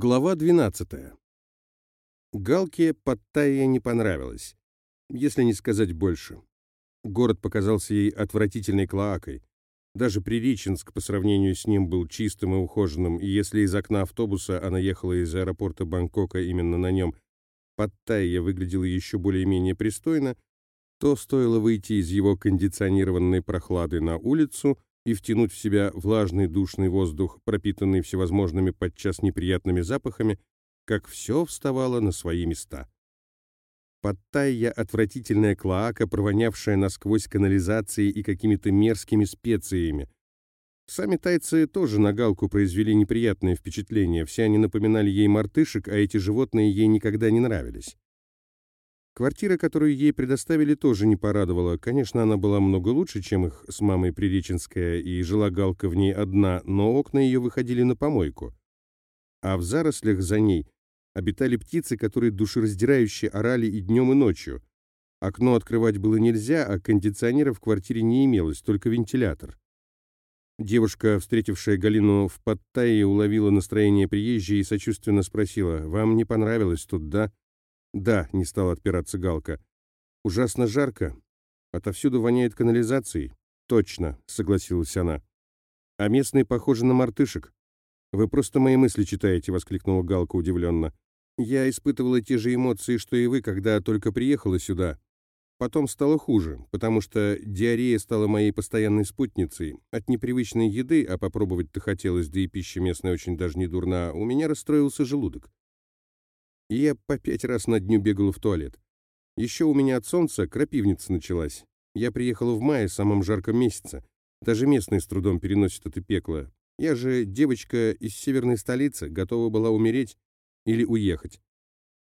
Глава 12. Галке Паттайя не понравилось, если не сказать больше. Город показался ей отвратительной клоакой. Даже Приреченск по сравнению с ним был чистым и ухоженным, и если из окна автобуса она ехала из аэропорта Бангкока именно на нем, Паттайя выглядела еще более-менее пристойно, то стоило выйти из его кондиционированной прохлады на улицу и втянуть в себя влажный душный воздух, пропитанный всевозможными подчас неприятными запахами, как все вставало на свои места. Паттайя — отвратительная клоака, провонявшая насквозь канализацией и какими-то мерзкими специями. Сами тайцы тоже на Галку произвели неприятное впечатление, все они напоминали ей мартышек, а эти животные ей никогда не нравились. Квартира, которую ей предоставили, тоже не порадовала. Конечно, она была много лучше, чем их с мамой Приреченская, и жила Галка в ней одна, но окна ее выходили на помойку. А в зарослях за ней обитали птицы, которые душераздирающе орали и днем, и ночью. Окно открывать было нельзя, а кондиционера в квартире не имелось, только вентилятор. Девушка, встретившая Галину в Паттайе, уловила настроение приезжей и сочувственно спросила, «Вам не понравилось тут, да?» «Да», — не стала отпираться Галка. «Ужасно жарко. Отовсюду воняет канализацией». «Точно», — согласилась она. «А местные похожи на мартышек». «Вы просто мои мысли читаете», — воскликнула Галка удивленно. «Я испытывала те же эмоции, что и вы, когда только приехала сюда. Потом стало хуже, потому что диарея стала моей постоянной спутницей. От непривычной еды, а попробовать-то хотелось, да и пища местная очень даже не дурна, у меня расстроился желудок и я по пять раз на дню бегала в туалет. Еще у меня от солнца крапивница началась. Я приехала в мае, самом жарком месяце. Даже местные с трудом переносят это пекло. Я же девочка из северной столицы, готова была умереть или уехать.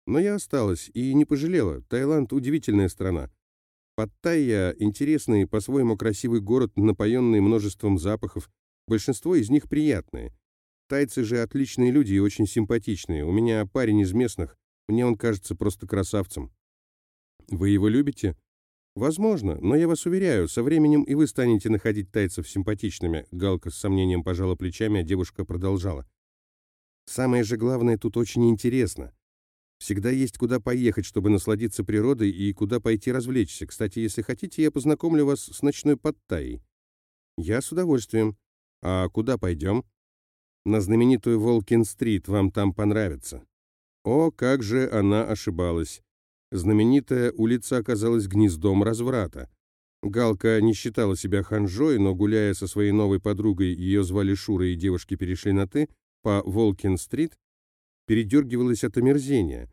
Но я осталась и не пожалела. Таиланд — удивительная страна. Паттайя — интересный, по-своему красивый город, напоенный множеством запахов. Большинство из них приятные. Тайцы же отличные люди и очень симпатичные. У меня парень из местных. Мне он кажется просто красавцем. Вы его любите? Возможно, но я вас уверяю, со временем и вы станете находить тайцев симпатичными. Галка с сомнением пожала плечами, а девушка продолжала. Самое же главное тут очень интересно. Всегда есть куда поехать, чтобы насладиться природой и куда пойти развлечься. Кстати, если хотите, я познакомлю вас с ночной Паттайей. Я с удовольствием. А куда пойдем? На знаменитую Волкин-стрит, вам там понравится». О, как же она ошибалась. Знаменитая улица оказалась гнездом разврата. Галка не считала себя ханжой, но, гуляя со своей новой подругой, ее звали Шура, и девушки перешли на «ты», по Волкин-стрит, передергивалась от омерзения.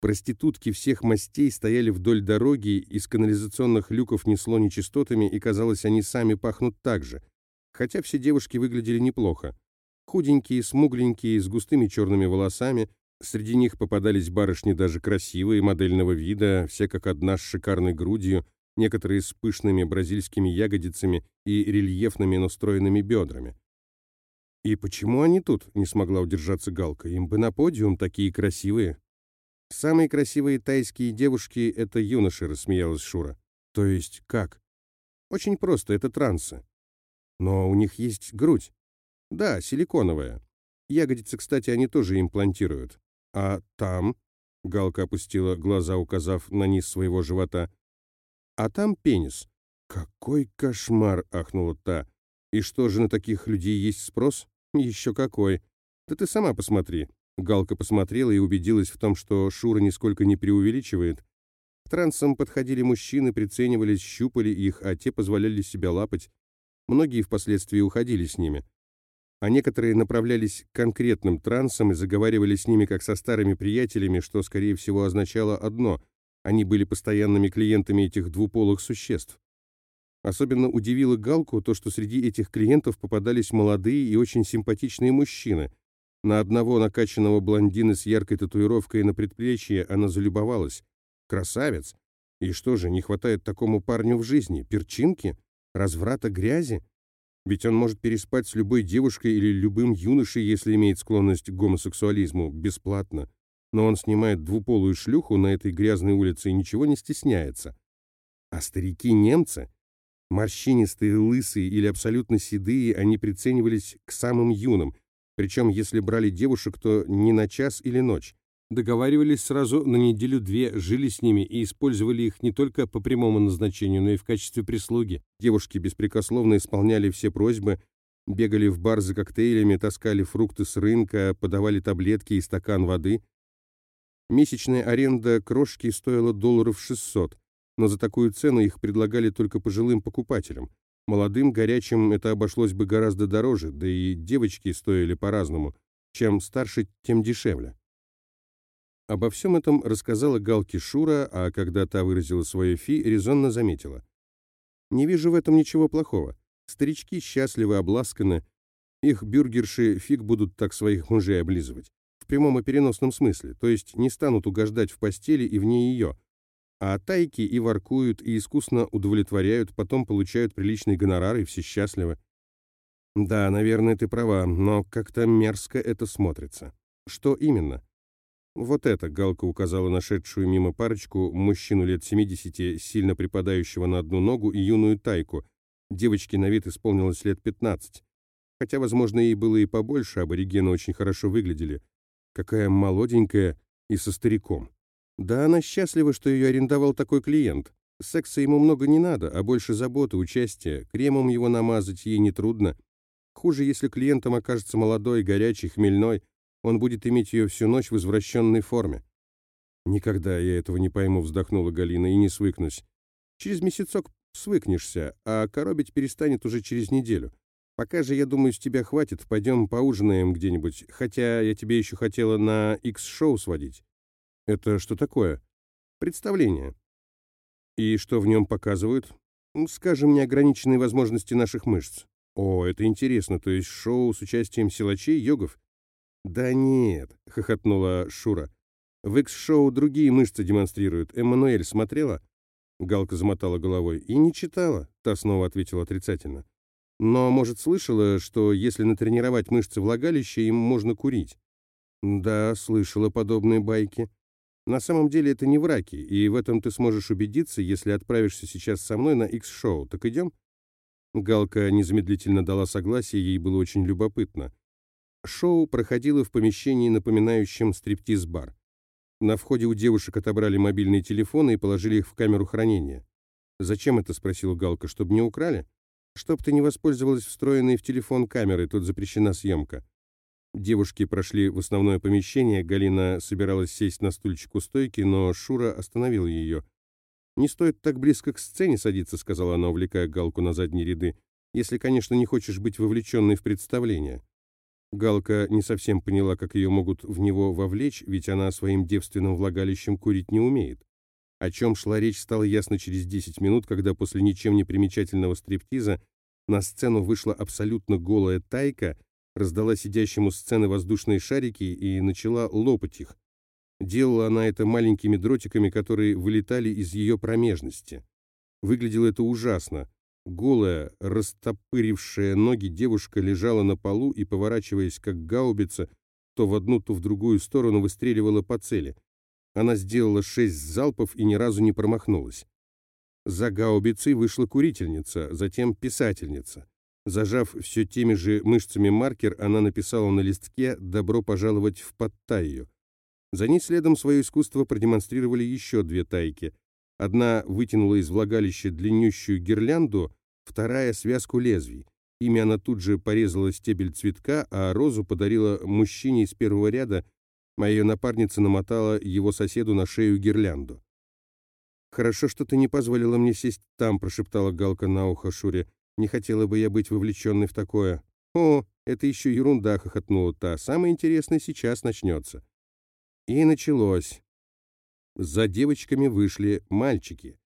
Проститутки всех мастей стояли вдоль дороги, из канализационных люков несло нечистотами, и, казалось, они сами пахнут так же. Хотя все девушки выглядели неплохо. Худенькие, смугленькие, с густыми черными волосами. Среди них попадались барышни даже красивые, модельного вида, все как одна с шикарной грудью, некоторые с пышными бразильскими ягодицами и рельефными, но стройными бедрами. «И почему они тут?» — не смогла удержаться Галка. «Им бы на подиум такие красивые». «Самые красивые тайские девушки — это юноши», — рассмеялась Шура. «То есть как?» «Очень просто, это трансы. Но у них есть грудь. Да, силиконовая. Ягодицы, кстати, они тоже имплантируют. А там... Галка опустила глаза, указав на низ своего живота. А там пенис. Какой кошмар, ахнула та. И что же на таких людей есть спрос? Еще какой. Да ты сама посмотри. Галка посмотрела и убедилась в том, что Шура нисколько не преувеличивает. К трансам подходили мужчины, приценивались, щупали их, а те позволяли себя лапать. Многие впоследствии уходили с ними а некоторые направлялись к конкретным трансам и заговаривали с ними как со старыми приятелями, что, скорее всего, означало одно – они были постоянными клиентами этих двуполых существ. Особенно удивило Галку то, что среди этих клиентов попадались молодые и очень симпатичные мужчины. На одного накачанного блондина с яркой татуировкой на предплечье она залюбовалась. Красавец! И что же, не хватает такому парню в жизни? Перчинки? Разврата грязи? Ведь он может переспать с любой девушкой или любым юношей, если имеет склонность к гомосексуализму, бесплатно. Но он снимает двуполую шлюху на этой грязной улице и ничего не стесняется. А старики-немцы, морщинистые, лысые или абсолютно седые, они приценивались к самым юным. Причем, если брали девушек, то не на час или ночь. Договаривались сразу на неделю-две, жили с ними и использовали их не только по прямому назначению, но и в качестве прислуги. Девушки беспрекословно исполняли все просьбы, бегали в бар за коктейлями, таскали фрукты с рынка, подавали таблетки и стакан воды. Месячная аренда крошки стоила долларов 600, но за такую цену их предлагали только пожилым покупателям. Молодым, горячим это обошлось бы гораздо дороже, да и девочки стоили по-разному. Чем старше, тем дешевле. Обо всем этом рассказала Галке Шура, а когда та выразила свое фи, резонно заметила. «Не вижу в этом ничего плохого. Старички счастливы, обласканы. Их бюргерши фиг будут так своих мужей облизывать. В прямом и переносном смысле, то есть не станут угождать в постели и вне ее. А тайки и воркуют, и искусно удовлетворяют, потом получают приличный гонорар, и все счастливы. Да, наверное, ты права, но как-то мерзко это смотрится. Что именно? Вот это, Галка указала нашедшую мимо парочку, мужчину лет 70, сильно припадающего на одну ногу, и юную тайку. Девочке на вид исполнилось лет 15. Хотя, возможно, ей было и побольше, аборигены очень хорошо выглядели. Какая молоденькая и со стариком. Да, она счастлива, что ее арендовал такой клиент. Секса ему много не надо, а больше заботы, участия. Кремом его намазать ей нетрудно. Хуже, если клиентом окажется молодой, горячий, хмельной, он будет иметь ее всю ночь в извращенной форме. «Никогда я этого не пойму», — вздохнула Галина, — «и не свыкнусь. Через месяцок свыкнешься, а коробить перестанет уже через неделю. Пока же, я думаю, с тебя хватит, пойдем поужинаем где-нибудь, хотя я тебе еще хотела на X-шоу сводить». «Это что такое?» «Представление». «И что в нем показывают?» «Скажем, неограниченные возможности наших мышц». «О, это интересно, то есть шоу с участием силачей, йогов?» «Да нет», — хохотнула Шура. «В X-шоу другие мышцы демонстрируют. Эммануэль смотрела?» Галка замотала головой. «И не читала», — та снова ответила отрицательно. «Но, может, слышала, что если натренировать мышцы влагалища, им можно курить?» «Да, слышала подобные байки. На самом деле это не враки, и в этом ты сможешь убедиться, если отправишься сейчас со мной на X-шоу. Так идем?» Галка незамедлительно дала согласие, ей было очень любопытно. Шоу проходило в помещении, напоминающем стриптиз-бар. На входе у девушек отобрали мобильные телефоны и положили их в камеру хранения. «Зачем это?» — спросила Галка. «Чтобы не украли?» «Чтоб ты не воспользовалась встроенной в телефон камерой, тут запрещена съемка». Девушки прошли в основное помещение, Галина собиралась сесть на стульчик у стойки, но Шура остановил ее. «Не стоит так близко к сцене садиться», — сказала она, увлекая Галку на задние ряды, «если, конечно, не хочешь быть вовлеченной в представление». Галка не совсем поняла, как ее могут в него вовлечь, ведь она своим девственным влагалищем курить не умеет. О чем шла речь, стало ясно через 10 минут, когда после ничем не примечательного стриптиза на сцену вышла абсолютно голая тайка, раздала сидящему сцены воздушные шарики и начала лопать их. Делала она это маленькими дротиками, которые вылетали из ее промежности. Выглядело это ужасно. Голая, растопырившая ноги девушка лежала на полу и, поворачиваясь как гаубица, то в одну, то в другую сторону выстреливала по цели. Она сделала шесть залпов и ни разу не промахнулась. За гаубицей вышла курительница, затем писательница. Зажав все теми же мышцами маркер, она написала на листке «Добро пожаловать в Паттайю». За ней следом свое искусство продемонстрировали еще две тайки. Одна вытянула из влагалища длиннющую гирлянду, вторая — связку лезвий. Ими она тут же порезала стебель цветка, а розу подарила мужчине из первого ряда, а ее напарница намотала его соседу на шею гирлянду. «Хорошо, что ты не позволила мне сесть там», — прошептала Галка на ухо Шуре. «Не хотела бы я быть вовлеченной в такое». «О, это еще ерунда», — хохотнула та. «Самое интересное сейчас начнется». И началось. За девочками вышли мальчики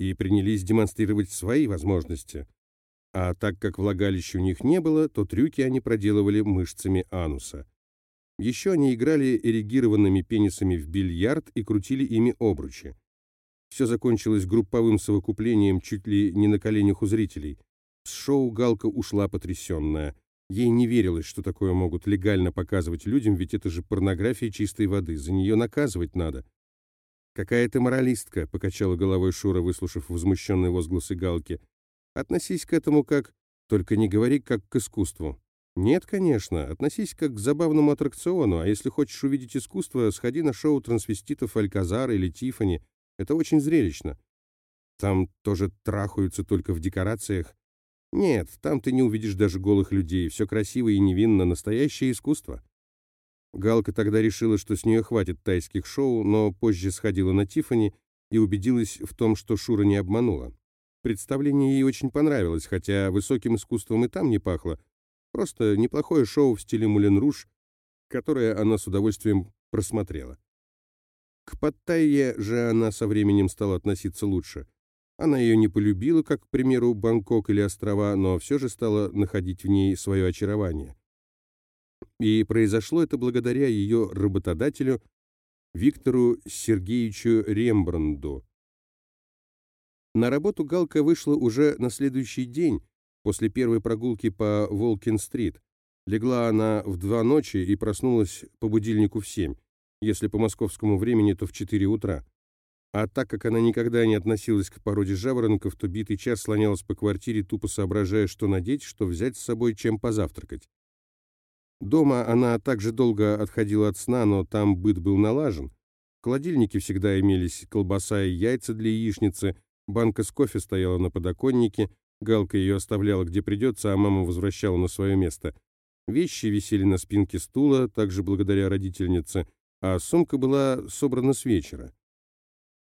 и принялись демонстрировать свои возможности. А так как влагалища у них не было, то трюки они проделывали мышцами ануса. Еще они играли эрегированными пенисами в бильярд и крутили ими обручи. Все закончилось групповым совокуплением чуть ли не на коленях у зрителей. С шоу Галка ушла потрясенная. Ей не верилось, что такое могут легально показывать людям, ведь это же порнография чистой воды, за нее наказывать надо. «Какая ты моралистка», — покачала головой Шура, выслушав возмущенные возгласы Галки. «Относись к этому как... Только не говори как к искусству». Нет, конечно, относись как к забавному аттракциону, а если хочешь увидеть искусство, сходи на шоу трансвеститов Альказара или Тифани. Это очень зрелищно. Там тоже трахаются только в декорациях. Нет, там ты не увидишь даже голых людей, все красиво и невинно, настоящее искусство. Галка тогда решила, что с нее хватит тайских шоу, но позже сходила на Тифани и убедилась в том, что Шура не обманула. Представление ей очень понравилось, хотя высоким искусством и там не пахло. Просто неплохое шоу в стиле Мулен Руж, которое она с удовольствием просмотрела. К Паттайе же она со временем стала относиться лучше. Она ее не полюбила, как, к примеру, Бангкок или острова, но все же стала находить в ней свое очарование. И произошло это благодаря ее работодателю Виктору Сергеевичу Рембранду. На работу Галка вышла уже на следующий день, после первой прогулки по Волкин-стрит. Легла она в два ночи и проснулась по будильнику в семь, если по московскому времени, то в четыре утра. А так как она никогда не относилась к породе жаворонков, то битый час слонялась по квартире, тупо соображая, что надеть, что взять с собой, чем позавтракать. Дома она также долго отходила от сна, но там быт был налажен. В холодильнике всегда имелись колбаса и яйца для яичницы, банка с кофе стояла на подоконнике, Галка ее оставляла где придется, а мама возвращала на свое место. Вещи висели на спинке стула, также благодаря родительнице, а сумка была собрана с вечера.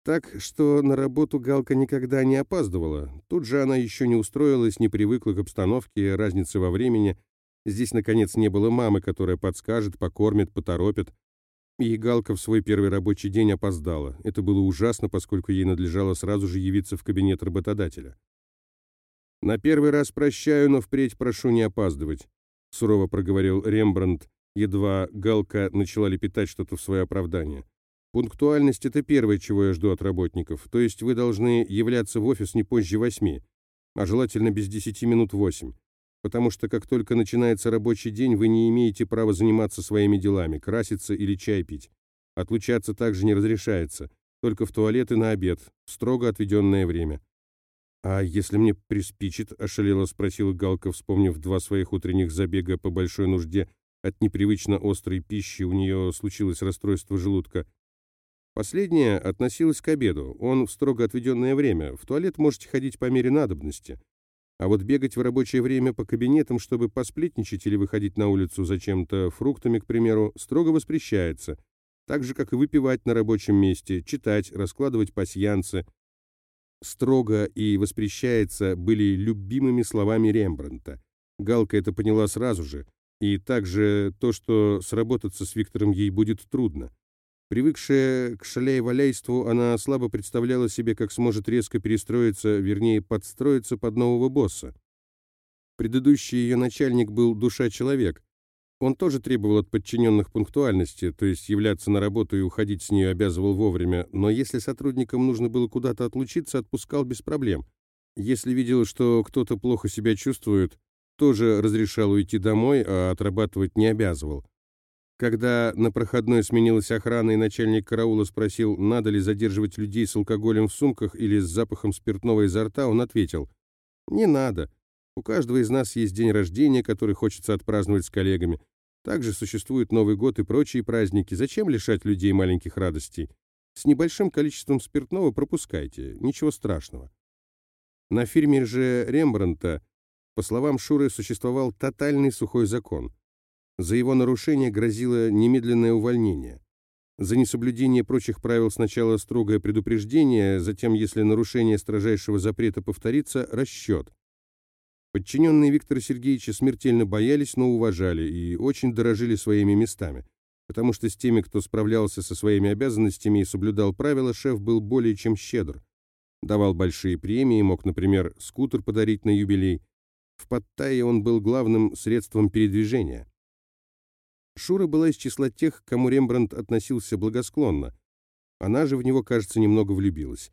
Так что на работу Галка никогда не опаздывала. Тут же она еще не устроилась, не привыкла к обстановке, разнице во времени. Здесь, наконец, не было мамы, которая подскажет, покормит, поторопит. И Галка в свой первый рабочий день опоздала. Это было ужасно, поскольку ей надлежало сразу же явиться в кабинет работодателя. «На первый раз прощаю, но впредь прошу не опаздывать», — сурово проговорил Рембрандт, едва Галка начала лепетать что-то в свое оправдание. Пунктуальность – это первое, чего я жду от работников, то есть вы должны являться в офис не позже восьми, а желательно без десяти минут восемь, потому что как только начинается рабочий день, вы не имеете права заниматься своими делами, краситься или чай пить. Отлучаться также не разрешается, только в туалет и на обед, в строго отведенное время. «А если мне приспичит?» – ошалело спросила Галка, вспомнив два своих утренних забега по большой нужде. От непривычно острой пищи у нее случилось расстройство желудка – Последнее относилось к обеду. Он в строго отведенное время. В туалет можете ходить по мере надобности. А вот бегать в рабочее время по кабинетам, чтобы посплетничать или выходить на улицу за чем-то, фруктами, к примеру, строго воспрещается. Так же, как и выпивать на рабочем месте, читать, раскладывать пасьянцы. Строго и воспрещается были любимыми словами Рембрандта. Галка это поняла сразу же. И также то, что сработаться с Виктором ей будет трудно. Привыкшая к шаляй-валяйству, она слабо представляла себе, как сможет резко перестроиться, вернее, подстроиться под нового босса. Предыдущий ее начальник был душа-человек. Он тоже требовал от подчиненных пунктуальности, то есть являться на работу и уходить с нее обязывал вовремя, но если сотрудникам нужно было куда-то отлучиться, отпускал без проблем. Если видел, что кто-то плохо себя чувствует, тоже разрешал уйти домой, а отрабатывать не обязывал. Когда на проходной сменилась охрана и начальник караула спросил, надо ли задерживать людей с алкоголем в сумках или с запахом спиртного изо рта, он ответил, «Не надо. У каждого из нас есть день рождения, который хочется отпраздновать с коллегами. Также существует Новый год и прочие праздники. Зачем лишать людей маленьких радостей? С небольшим количеством спиртного пропускайте, ничего страшного». На фильме же Рембрандта, по словам Шуры, существовал тотальный сухой закон – за его нарушение грозило немедленное увольнение. За несоблюдение прочих правил сначала строгое предупреждение, затем, если нарушение строжайшего запрета повторится, расчет. Подчиненные Виктора Сергеевича смертельно боялись, но уважали и очень дорожили своими местами, потому что с теми, кто справлялся со своими обязанностями и соблюдал правила, шеф был более чем щедр. Давал большие премии, мог, например, скутер подарить на юбилей. В Паттайе он был главным средством передвижения. Шура была из числа тех, к кому Рембрандт относился благосклонно. Она же в него, кажется, немного влюбилась.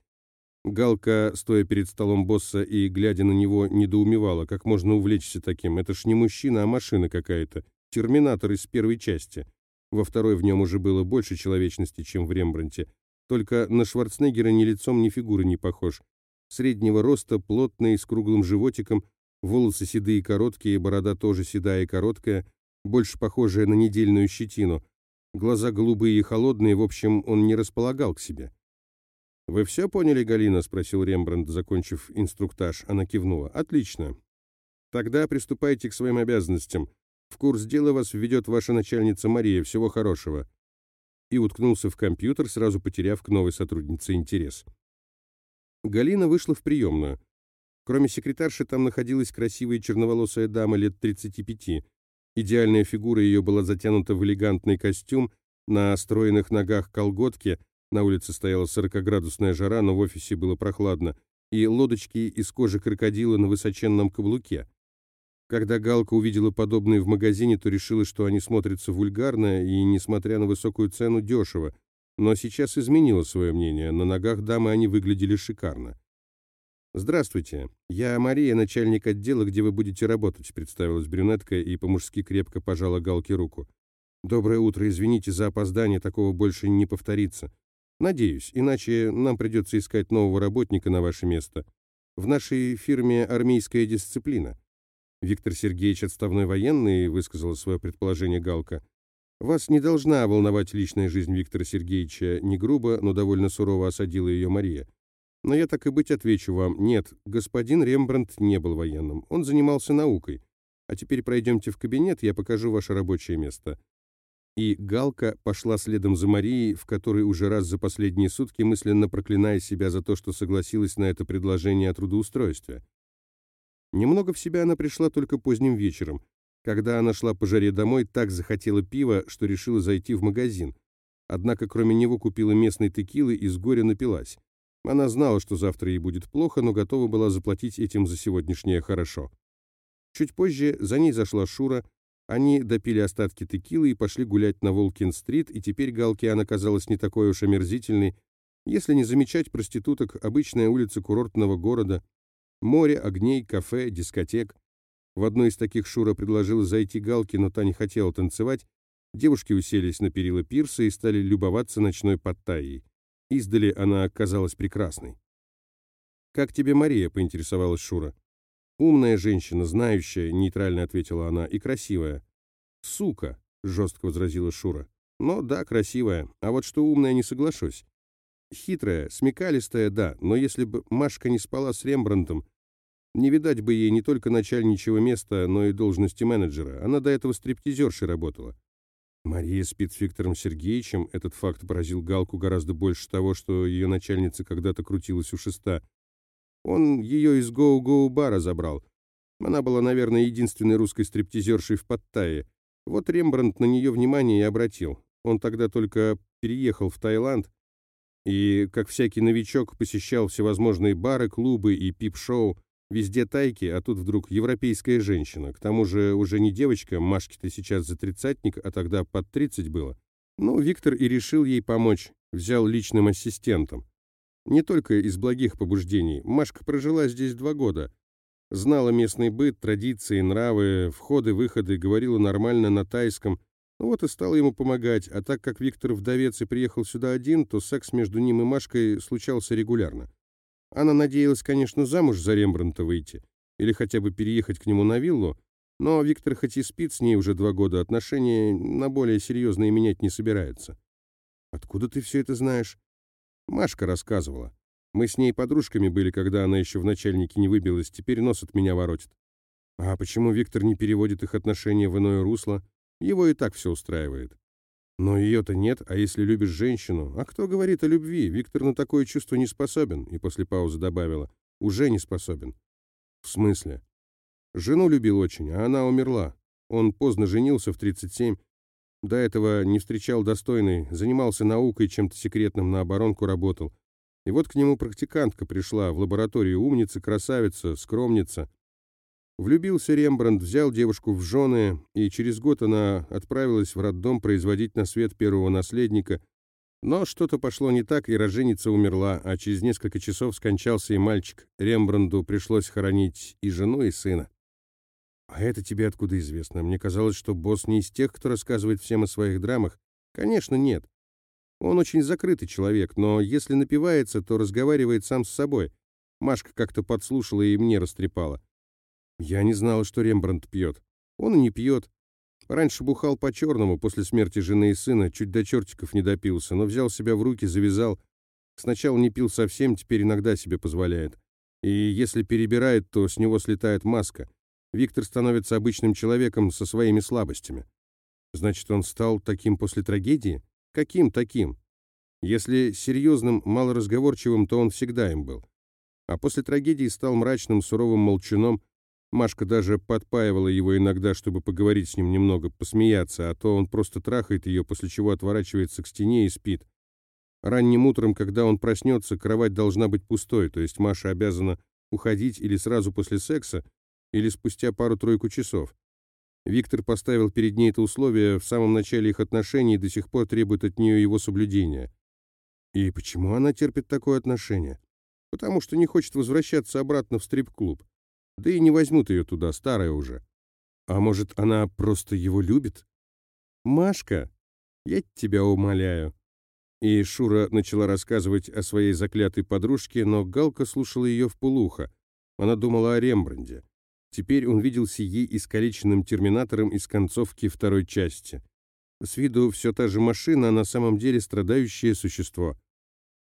Галка, стоя перед столом босса и глядя на него, недоумевала, как можно увлечься таким. Это ж не мужчина, а машина какая-то. Терминатор из первой части. Во второй в нем уже было больше человечности, чем в Рембранте. Только на Шварценеггера ни лицом, ни фигурой не похож. Среднего роста, плотный, с круглым животиком, Волосы седые и короткие, борода тоже седая и короткая, больше похожая на недельную щетину. Глаза голубые и холодные, в общем, он не располагал к себе. «Вы все поняли, Галина?» — спросил Рембрандт, закончив инструктаж. Она кивнула. «Отлично. Тогда приступайте к своим обязанностям. В курс дела вас введет ваша начальница Мария. Всего хорошего». И уткнулся в компьютер, сразу потеряв к новой сотруднице интерес. Галина вышла в приемную. Кроме секретарши, там находилась красивая черноволосая дама лет 35. Идеальная фигура ее была затянута в элегантный костюм, на стройных ногах колготки, на улице стояла 40-градусная жара, но в офисе было прохладно, и лодочки из кожи крокодила на высоченном каблуке. Когда Галка увидела подобные в магазине, то решила, что они смотрятся вульгарно и, несмотря на высокую цену, дешево, но сейчас изменила свое мнение, на ногах дамы они выглядели шикарно. «Здравствуйте, я Мария, начальник отдела, где вы будете работать», представилась брюнетка и по-мужски крепко пожала Галке руку. «Доброе утро, извините за опоздание, такого больше не повторится. Надеюсь, иначе нам придется искать нового работника на ваше место. В нашей фирме армейская дисциплина». Виктор Сергеевич отставной военный, высказала свое предположение Галка. «Вас не должна волновать личная жизнь Виктора Сергеевича», не грубо, но довольно сурово осадила ее Мария. «Но я так и быть отвечу вам. Нет, господин Рембрандт не был военным. Он занимался наукой. А теперь пройдемте в кабинет, я покажу ваше рабочее место». И Галка пошла следом за Марией, в которой уже раз за последние сутки мысленно проклиная себя за то, что согласилась на это предложение о трудоустройстве. Немного в себя она пришла только поздним вечером, когда она шла по жаре домой, так захотела пива, что решила зайти в магазин. Однако кроме него купила местной текилы и с горя напилась. Она знала, что завтра ей будет плохо, но готова была заплатить этим за сегодняшнее хорошо. Чуть позже за ней зашла Шура, они допили остатки текилы и пошли гулять на Волкин-стрит, и теперь Галкиан оказалась не такой уж омерзительной, если не замечать проституток, обычная улица курортного города, море, огней, кафе, дискотек. В одной из таких Шура предложила зайти Галке, но та не хотела танцевать. Девушки уселись на перила пирса и стали любоваться ночной подтаей. Издали она оказалась прекрасной. «Как тебе Мария?» — поинтересовалась Шура. «Умная женщина, знающая», — нейтрально ответила она, — «и красивая». «Сука!» — жестко возразила Шура. «Но да, красивая. А вот что умная, не соглашусь. Хитрая, смекалистая, да, но если бы Машка не спала с Рембрандтом, не видать бы ей не только начальничего места, но и должности менеджера. Она до этого стриптизершей работала. Мария спит с Виктором Сергеевичем. Этот факт поразил Галку гораздо больше того, что ее начальница когда-то крутилась у шеста. Он ее из гоу-гоу-бара забрал. Она была, наверное, единственной русской стриптизершей в Паттайе. Вот Рембрандт на нее внимание и обратил. Он тогда только переехал в Таиланд и, как всякий новичок, посещал всевозможные бары, клубы и пип-шоу, Везде тайки, а тут вдруг европейская женщина. К тому же уже не девочка, Машке-то сейчас за тридцатник, а тогда под тридцать было. Ну, Виктор и решил ей помочь, взял личным ассистентом. Не только из благих побуждений. Машка прожила здесь два года. Знала местный быт, традиции, нравы, входы-выходы, говорила нормально на тайском. Ну вот и стала ему помогать, а так как Виктор вдовец и приехал сюда один, то секс между ним и Машкой случался регулярно. Она надеялась, конечно, замуж за Рембрандта выйти, или хотя бы переехать к нему на виллу, но Виктор хоть и спит с ней уже два года, отношения на более серьезные менять не собирается. «Откуда ты все это знаешь?» Машка рассказывала. Мы с ней подружками были, когда она еще в начальнике не выбилась, теперь нос от меня воротит. А почему Виктор не переводит их отношения в иное русло? Его и так все устраивает. Но ее-то нет, а если любишь женщину? А кто говорит о любви? Виктор на такое чувство не способен. И после паузы добавила. Уже не способен. В смысле? Жену любил очень, а она умерла. Он поздно женился в 37. До этого не встречал достойной, занимался наукой, чем-то секретным, на оборонку работал. И вот к нему практикантка пришла, в лабораторию умница, красавица, скромница. Влюбился Рембрандт, взял девушку в жены, и через год она отправилась в роддом производить на свет первого наследника. Но что-то пошло не так, и роженица умерла, а через несколько часов скончался и мальчик. Рембранду пришлось хоронить и жену, и сына. «А это тебе откуда известно? Мне казалось, что босс не из тех, кто рассказывает всем о своих драмах. Конечно, нет. Он очень закрытый человек, но если напивается, то разговаривает сам с собой. Машка как-то подслушала и мне растрепала. Я не знала, что Рембрандт пьет. Он и не пьет. Раньше бухал по-черному, после смерти жены и сына, чуть до чертиков не допился, но взял себя в руки, завязал. Сначала не пил совсем, теперь иногда себе позволяет. И если перебирает, то с него слетает маска. Виктор становится обычным человеком со своими слабостями. Значит, он стал таким после трагедии? Каким таким? Если серьезным, малоразговорчивым, то он всегда им был. А после трагедии стал мрачным, суровым молчуном, Машка даже подпаивала его иногда, чтобы поговорить с ним немного, посмеяться, а то он просто трахает ее, после чего отворачивается к стене и спит. Ранним утром, когда он проснется, кровать должна быть пустой, то есть Маша обязана уходить или сразу после секса, или спустя пару-тройку часов. Виктор поставил перед ней это условие в самом начале их отношений и до сих пор требует от нее его соблюдения. И почему она терпит такое отношение? Потому что не хочет возвращаться обратно в стрип-клуб. Да и не возьмут ее туда, старая уже. А может, она просто его любит? Машка, я тебя умоляю. И Шура начала рассказывать о своей заклятой подружке, но Галка слушала ее в полухо. Она думала о Рембранде. Теперь он виделся ей искалеченным терминатором из концовки второй части. С виду все та же машина, а на самом деле страдающее существо.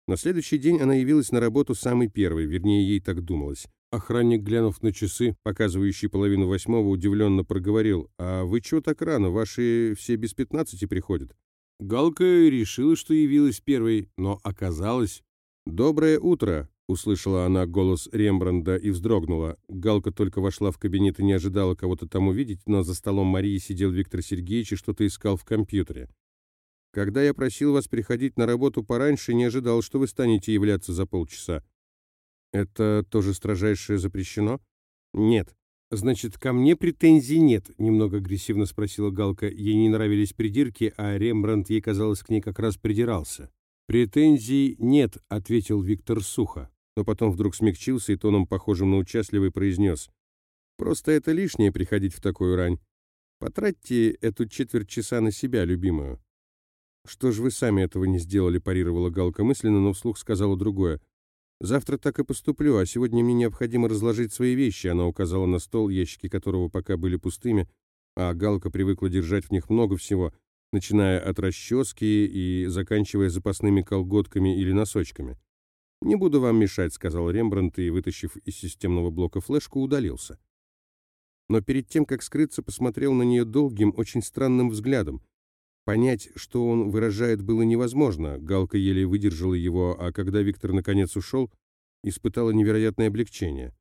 На следующий день она явилась на работу самой первой, вернее, ей так думалось. Охранник, глянув на часы, показывающие половину восьмого, удивленно проговорил. «А вы чего так рано? Ваши все без пятнадцати приходят». Галка решила, что явилась первой, но оказалось... «Доброе утро!» — услышала она голос Рембранда и вздрогнула. Галка только вошла в кабинет и не ожидала кого-то там увидеть, но за столом Марии сидел Виктор Сергеевич и что-то искал в компьютере. «Когда я просил вас приходить на работу пораньше, не ожидал, что вы станете являться за полчаса. Это тоже строжайшее запрещено? Нет. Значит, ко мне претензий нет, немного агрессивно спросила Галка. Ей не нравились придирки, а Рембрандт ей казалось к ней как раз придирался. Претензий нет, ответил Виктор сухо, но потом вдруг смягчился и тоном похожим на участливый произнес: Просто это лишнее приходить в такую рань. Потратьте эту четверть часа на себя, любимую. Что ж вы сами этого не сделали, парировала Галка мысленно, но вслух сказала другое. Завтра так и поступлю, а сегодня мне необходимо разложить свои вещи. Она указала на стол, ящики которого пока были пустыми, а Галка привыкла держать в них много всего, начиная от расчески и заканчивая запасными колготками или носочками. «Не буду вам мешать», — сказал Рембрандт и, вытащив из системного блока флешку, удалился. Но перед тем, как скрыться, посмотрел на нее долгим, очень странным взглядом, Понять, что он выражает, было невозможно. Галка еле выдержала его, а когда Виктор наконец ушел, испытала невероятное облегчение.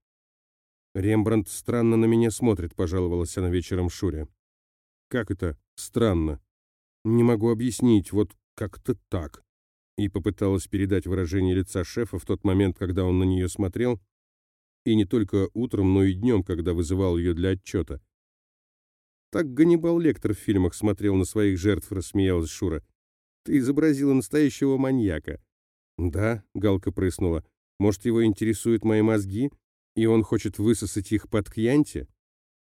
«Рембрандт странно на меня смотрит», — пожаловалась она вечером Шуре. «Как это странно?» «Не могу объяснить, вот как-то так». И попыталась передать выражение лица шефа в тот момент, когда он на нее смотрел, и не только утром, но и днем, когда вызывал ее для отчета. Так Ганнибал Лектор в фильмах смотрел на своих жертв, рассмеялась Шура. Ты изобразила настоящего маньяка. Да, Галка прыснула. Может, его интересуют мои мозги, и он хочет высосать их под кьянти?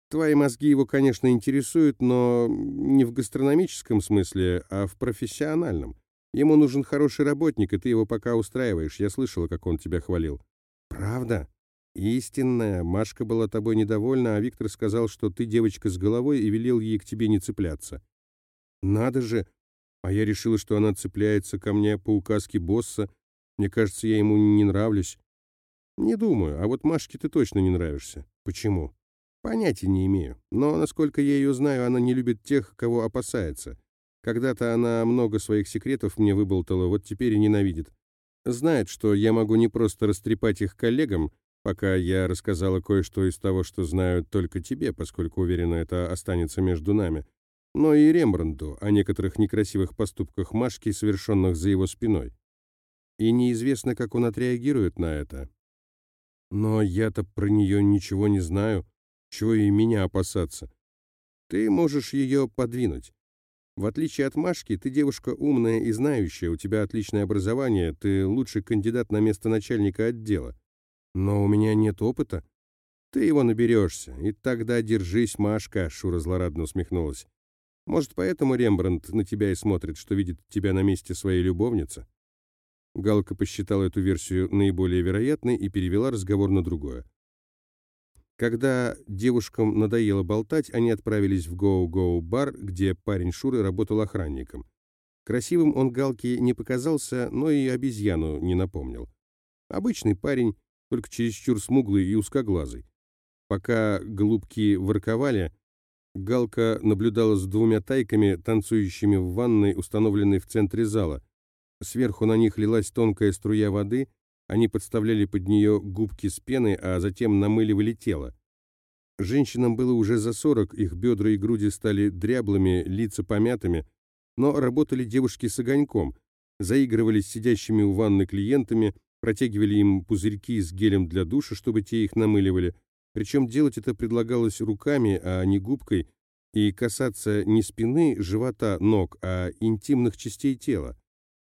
Твои мозги его, конечно, интересуют, но не в гастрономическом смысле, а в профессиональном. Ему нужен хороший работник, и ты его пока устраиваешь. Я слышала, как он тебя хвалил. Правда? «Истинная. Машка была тобой недовольна, а Виктор сказал, что ты девочка с головой и велел ей к тебе не цепляться». «Надо же! А я решила, что она цепляется ко мне по указке босса. Мне кажется, я ему не нравлюсь». «Не думаю. А вот Машке ты точно не нравишься. Почему?» «Понятия не имею. Но, насколько я ее знаю, она не любит тех, кого опасается. Когда-то она много своих секретов мне выболтала, вот теперь и ненавидит. Знает, что я могу не просто растрепать их коллегам, пока я рассказала кое-что из того, что знаю только тебе, поскольку уверена, это останется между нами, но и Рембранду о некоторых некрасивых поступках Машки, совершенных за его спиной. И неизвестно, как он отреагирует на это. Но я-то про нее ничего не знаю, чего и меня опасаться. Ты можешь ее подвинуть. В отличие от Машки, ты девушка умная и знающая, у тебя отличное образование, ты лучший кандидат на место начальника отдела. Но у меня нет опыта. Ты его наберешься, и тогда держись, Машка, Шура злорадно усмехнулась. Может, поэтому Рембрандт на тебя и смотрит, что видит тебя на месте своей любовницы? Галка посчитала эту версию наиболее вероятной и перевела разговор на другое. Когда девушкам надоело болтать, они отправились в Гоу-Гоу-бар, где парень Шуры работал охранником. Красивым он Галке не показался, но и обезьяну не напомнил. Обычный парень, только чересчур смуглый и узкоглазый. Пока голубки ворковали, Галка наблюдала за двумя тайками, танцующими в ванной, установленной в центре зала. Сверху на них лилась тонкая струя воды, они подставляли под нее губки с пеной, а затем намыливали тело. Женщинам было уже за сорок, их бедра и груди стали дряблыми, лица помятыми, но работали девушки с огоньком, заигрывали с сидящими у ванны клиентами, протягивали им пузырьки с гелем для душа, чтобы те их намыливали, причем делать это предлагалось руками, а не губкой, и касаться не спины, живота, ног, а интимных частей тела.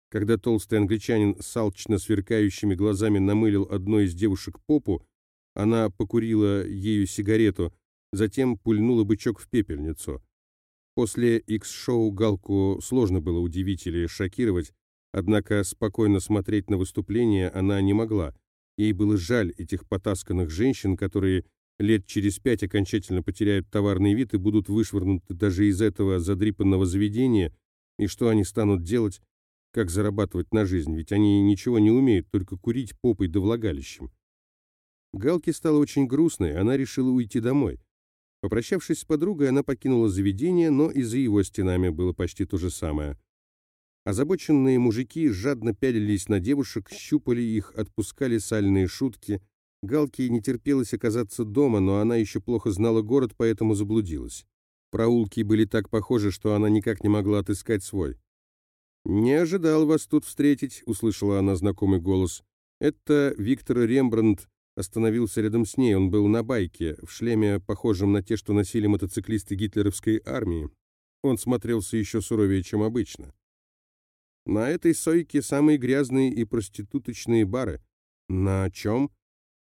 Когда толстый англичанин с алчно сверкающими глазами намылил одной из девушек попу, она покурила ею сигарету, затем пульнула бычок в пепельницу. После X-шоу Галку сложно было удивить или шокировать, однако спокойно смотреть на выступление она не могла. Ей было жаль этих потасканных женщин, которые лет через пять окончательно потеряют товарный вид и будут вышвырнуты даже из этого задрипанного заведения, и что они станут делать, как зарабатывать на жизнь, ведь они ничего не умеют, только курить попой да влагалищем. Галке стало очень грустно, и она решила уйти домой. Попрощавшись с подругой, она покинула заведение, но и за его стенами было почти то же самое. Озабоченные мужики жадно пялились на девушек, щупали их, отпускали сальные шутки. Галке не терпелось оказаться дома, но она еще плохо знала город, поэтому заблудилась. Проулки были так похожи, что она никак не могла отыскать свой. «Не ожидал вас тут встретить», — услышала она знакомый голос. Это Виктор Рембрандт остановился рядом с ней. Он был на байке, в шлеме, похожем на те, что носили мотоциклисты гитлеровской армии. Он смотрелся еще суровее, чем обычно. На этой сойке самые грязные и проституточные бары. На чем?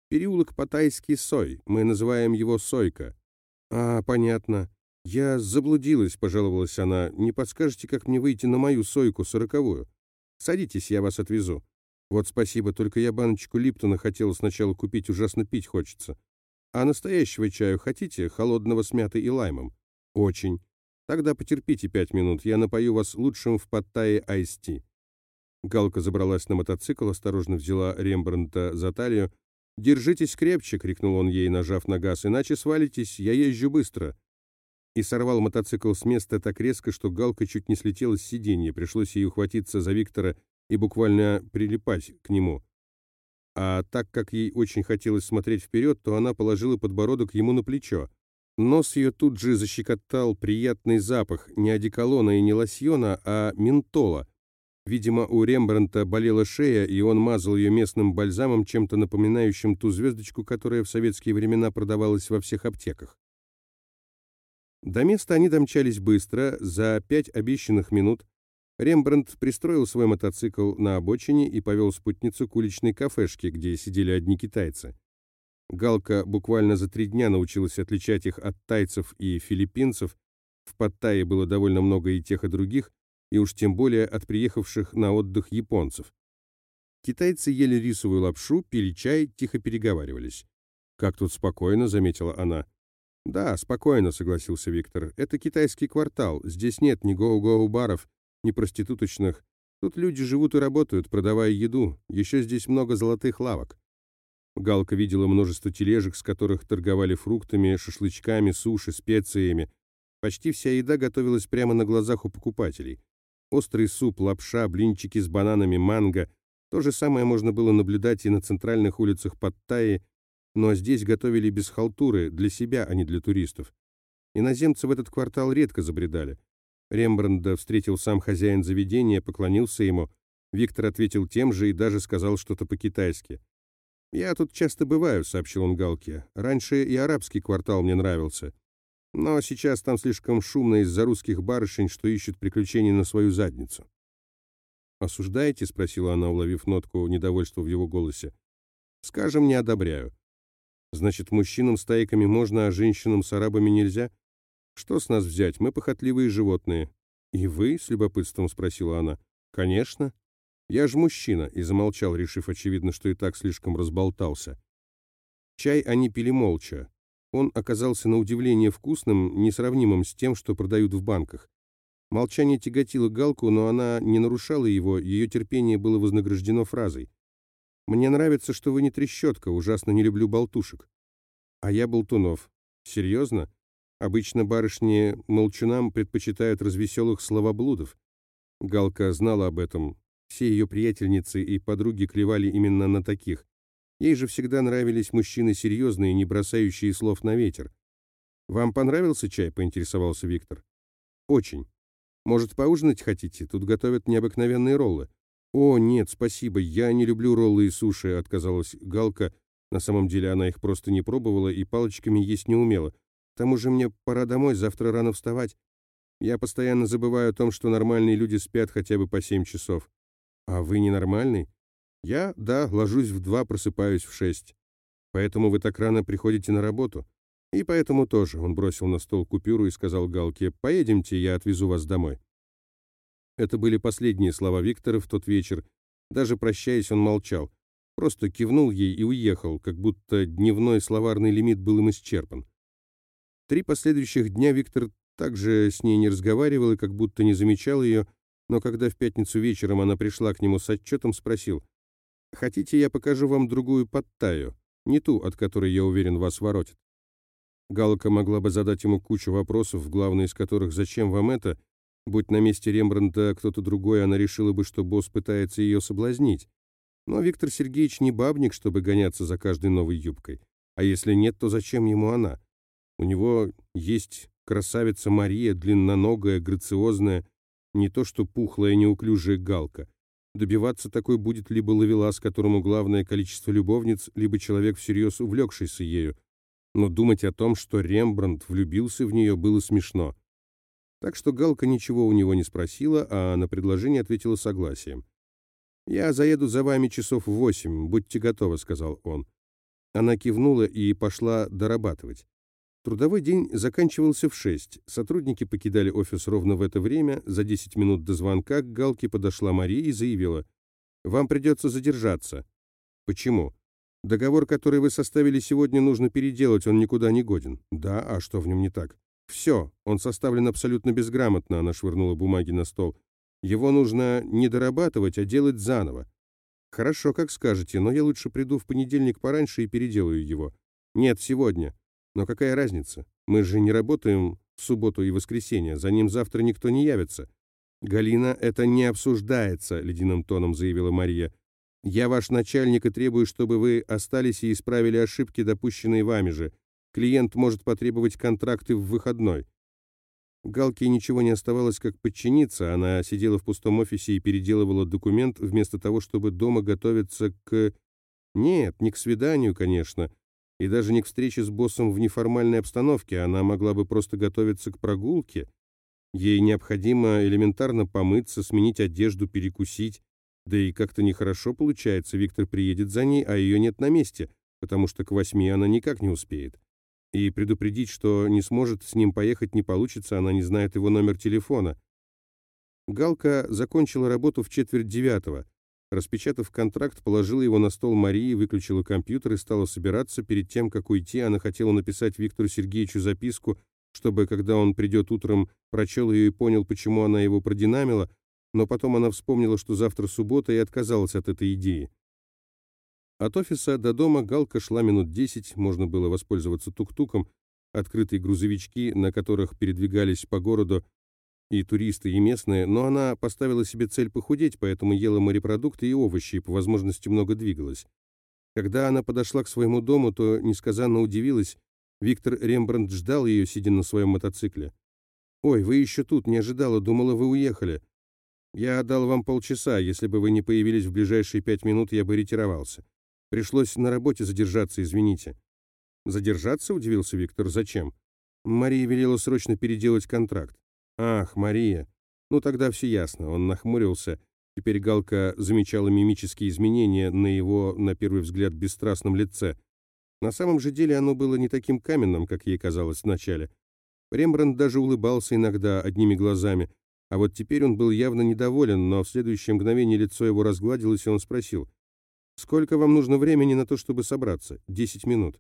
Переулок Патайский Сой. Мы называем его Сойка. А, понятно. «Я заблудилась», — пожаловалась она. «Не подскажете, как мне выйти на мою сойку сороковую? Садитесь, я вас отвезу». «Вот спасибо, только я баночку Липтона хотела сначала купить, ужасно пить хочется. А настоящего чаю хотите, холодного с мятой и лаймом?» «Очень. Тогда потерпите пять минут, я напою вас лучшим в Паттайе айсти». Галка забралась на мотоцикл, осторожно взяла Рембрандта за талию. «Держитесь крепче!» — крикнул он ей, нажав на газ. «Иначе свалитесь, я езжу быстро!» и сорвал мотоцикл с места так резко, что Галка чуть не слетела с сиденья, пришлось ей ухватиться за Виктора и буквально прилипать к нему. А так как ей очень хотелось смотреть вперед, то она положила подбородок ему на плечо. Нос ее тут же защекотал приятный запах не одеколона и не лосьона, а ментола. Видимо, у Рембрандта болела шея, и он мазал ее местным бальзамом, чем-то напоминающим ту звездочку, которая в советские времена продавалась во всех аптеках. До места они домчались быстро, за пять обещанных минут. Рембрандт пристроил свой мотоцикл на обочине и повел спутницу к уличной кафешке, где сидели одни китайцы. Галка буквально за три дня научилась отличать их от тайцев и филиппинцев. В Паттайе было довольно много и тех, и других, и уж тем более от приехавших на отдых японцев. Китайцы ели рисовую лапшу, пили чай, тихо переговаривались. «Как тут спокойно», — заметила она. «Да, спокойно», — согласился Виктор. «Это китайский квартал. Здесь нет ни гоу-гоу-баров, ни проституточных. Тут люди живут и работают, продавая еду. Еще здесь много золотых лавок». Галка видела множество тележек, с которых торговали фруктами, шашлычками, суши, специями. Почти вся еда готовилась прямо на глазах у покупателей. Острый суп, лапша, блинчики с бананами, манго. То же самое можно было наблюдать и на центральных улицах Паттайи, но здесь готовили без халтуры, для себя, а не для туристов. Иноземцы в этот квартал редко забредали. Рембранда встретил сам хозяин заведения, поклонился ему. Виктор ответил тем же и даже сказал что-то по-китайски. «Я тут часто бываю», — сообщил он Галке. «Раньше и арабский квартал мне нравился. Но сейчас там слишком шумно из-за русских барышень, что ищут приключений на свою задницу». «Осуждаете?» — спросила она, уловив нотку недовольства в его голосе. «Скажем, не одобряю. Значит, мужчинам с тайками можно, а женщинам с арабами нельзя? Что с нас взять? Мы похотливые животные. И вы? С любопытством спросила она. Конечно. Я же мужчина, и замолчал, решив, очевидно, что и так слишком разболтался. Чай они пили молча. Он оказался на удивление вкусным, несравнимым с тем, что продают в банках. Молчание тяготило Галку, но она не нарушала его, ее терпение было вознаграждено фразой. «Мне нравится, что вы не трещотка, ужасно не люблю болтушек». «А я болтунов». «Серьезно? Обычно барышни молчунам предпочитают развеселых словоблудов». Галка знала об этом. Все ее приятельницы и подруги клевали именно на таких. Ей же всегда нравились мужчины серьезные, не бросающие слов на ветер. «Вам понравился чай?» — поинтересовался Виктор. «Очень. Может, поужинать хотите? Тут готовят необыкновенные роллы». «О, нет, спасибо, я не люблю роллы и суши», — отказалась Галка. На самом деле она их просто не пробовала и палочками есть не умела. К тому же мне пора домой, завтра рано вставать. Я постоянно забываю о том, что нормальные люди спят хотя бы по семь часов. А вы ненормальный? Я, да, ложусь в два, просыпаюсь в шесть. Поэтому вы так рано приходите на работу. И поэтому тоже. Он бросил на стол купюру и сказал Галке, «Поедемте, я отвезу вас домой». Это были последние слова Виктора в тот вечер. Даже прощаясь, он молчал. Просто кивнул ей и уехал, как будто дневной словарный лимит был им исчерпан. Три последующих дня Виктор также с ней не разговаривал и как будто не замечал ее, но когда в пятницу вечером она пришла к нему с отчетом, спросил, «Хотите, я покажу вам другую подтаю, не ту, от которой, я уверен, вас воротит?» Галка могла бы задать ему кучу вопросов, главный из которых «Зачем вам это?», Будь на месте Рембрандта кто-то другой, она решила бы, что босс пытается ее соблазнить. Но Виктор Сергеевич не бабник, чтобы гоняться за каждой новой юбкой. А если нет, то зачем ему она? У него есть красавица Мария, длинноногая, грациозная, не то что пухлая, неуклюжая галка. Добиваться такой будет либо ловелас, которому главное количество любовниц, либо человек всерьез увлекшийся ею, но думать о том, что Рембрандт влюбился в нее, было смешно. Так что Галка ничего у него не спросила, а на предложение ответила согласием. «Я заеду за вами часов в восемь, будьте готовы», — сказал он. Она кивнула и пошла дорабатывать. Трудовой день заканчивался в шесть. Сотрудники покидали офис ровно в это время. За десять минут до звонка к Галке подошла Мария и заявила. «Вам придется задержаться». «Почему?» Договор, который вы составили сегодня, нужно переделать, он никуда не годен. Да, а что в нем не так? Все, он составлен абсолютно безграмотно, она швырнула бумаги на стол. Его нужно не дорабатывать, а делать заново. Хорошо, как скажете, но я лучше приду в понедельник пораньше и переделаю его. Нет, сегодня. Но какая разница? Мы же не работаем в субботу и воскресенье, за ним завтра никто не явится. Галина, это не обсуждается, ледяным тоном заявила Мария. Я ваш начальник и требую, чтобы вы остались и исправили ошибки, допущенные вами же. Клиент может потребовать контракты в выходной. Галке ничего не оставалось, как подчиниться. Она сидела в пустом офисе и переделывала документ, вместо того, чтобы дома готовиться к... Нет, не к свиданию, конечно, и даже не к встрече с боссом в неформальной обстановке. Она могла бы просто готовиться к прогулке. Ей необходимо элементарно помыться, сменить одежду, перекусить. Да и как-то нехорошо получается, Виктор приедет за ней, а ее нет на месте, потому что к восьми она никак не успеет. И предупредить, что не сможет с ним поехать, не получится, она не знает его номер телефона. Галка закончила работу в четверть девятого. Распечатав контракт, положила его на стол Марии, выключила компьютер и стала собираться. Перед тем, как уйти, она хотела написать Виктору Сергеевичу записку, чтобы, когда он придет утром, прочел ее и понял, почему она его продинамила, но потом она вспомнила, что завтра суббота, и отказалась от этой идеи. От офиса до дома Галка шла минут десять, можно было воспользоваться тук-туком, открытые грузовички, на которых передвигались по городу и туристы, и местные, но она поставила себе цель похудеть, поэтому ела морепродукты и овощи, и по возможности много двигалась. Когда она подошла к своему дому, то несказанно удивилась. Виктор Рембрандт ждал ее, сидя на своем мотоцикле. «Ой, вы еще тут, не ожидала, думала, вы уехали. Я дал вам полчаса, если бы вы не появились в ближайшие пять минут, я бы ретировался. Пришлось на работе задержаться, извините». «Задержаться?» — удивился Виктор. «Зачем?» Мария велела срочно переделать контракт. «Ах, Мария! Ну тогда все ясно». Он нахмурился. Теперь Галка замечала мимические изменения на его, на первый взгляд, бесстрастном лице. На самом же деле оно было не таким каменным, как ей казалось вначале. Рембрандт даже улыбался иногда одними глазами, а вот теперь он был явно недоволен, но в следующее мгновение лицо его разгладилось, и он спросил, «Сколько вам нужно времени на то, чтобы собраться?» «Десять минут».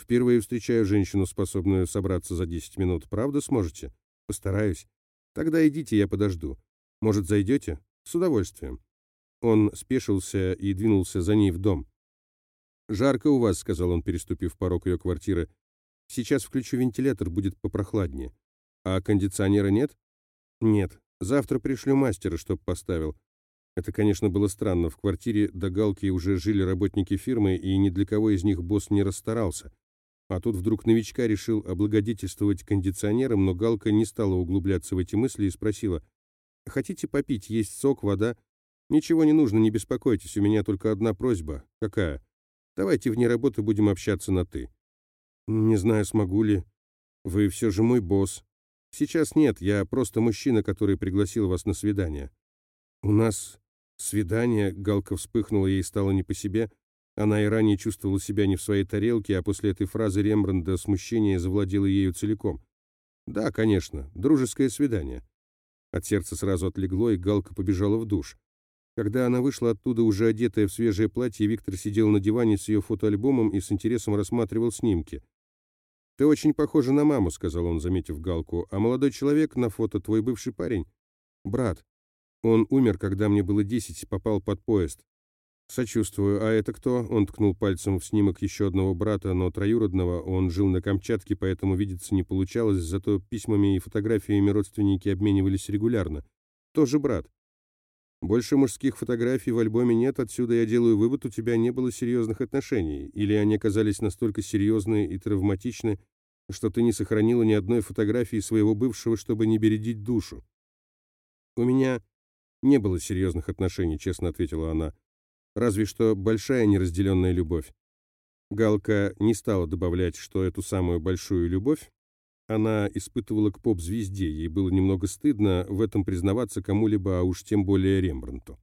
Впервые встречаю женщину, способную собраться за 10 минут. Правда сможете? Постараюсь. Тогда идите, я подожду. Может, зайдете? С удовольствием. Он спешился и двинулся за ней в дом. «Жарко у вас», — сказал он, переступив порог ее квартиры. «Сейчас включу вентилятор, будет попрохладнее. А кондиционера нет?» «Нет. Завтра пришлю мастера, чтоб поставил. Это, конечно, было странно. В квартире до Галки уже жили работники фирмы, и ни для кого из них босс не расстарался. А тут вдруг новичка решил облагодетельствовать кондиционером, но Галка не стала углубляться в эти мысли и спросила, «Хотите попить? Есть сок, вода?» «Ничего не нужно, не беспокойтесь, у меня только одна просьба. Какая? Давайте вне работы будем общаться на «ты». «Не знаю, смогу ли. Вы все же мой босс. Сейчас нет, я просто мужчина, который пригласил вас на свидание». «У нас свидание?» — Галка вспыхнула, ей стало не по себе. Она и ранее чувствовала себя не в своей тарелке, а после этой фразы Рембранда смущение завладело ею целиком. «Да, конечно, дружеское свидание». От сердца сразу отлегло, и Галка побежала в душ. Когда она вышла оттуда, уже одетая в свежее платье, Виктор сидел на диване с ее фотоальбомом и с интересом рассматривал снимки. «Ты очень похожа на маму», — сказал он, заметив Галку. «А молодой человек на фото твой бывший парень?» «Брат. Он умер, когда мне было десять, попал под поезд. «Сочувствую. А это кто?» Он ткнул пальцем в снимок еще одного брата, но троюродного. Он жил на Камчатке, поэтому видеться не получалось, зато письмами и фотографиями родственники обменивались регулярно. «Тоже брат». «Больше мужских фотографий в альбоме нет, отсюда я делаю вывод, у тебя не было серьезных отношений, или они оказались настолько серьезные и травматичны, что ты не сохранила ни одной фотографии своего бывшего, чтобы не бередить душу». «У меня не было серьезных отношений», — честно ответила она. Разве что большая неразделенная любовь. Галка не стала добавлять, что эту самую большую любовь она испытывала к поп-звезде, ей было немного стыдно в этом признаваться кому-либо, а уж тем более Рембрандту.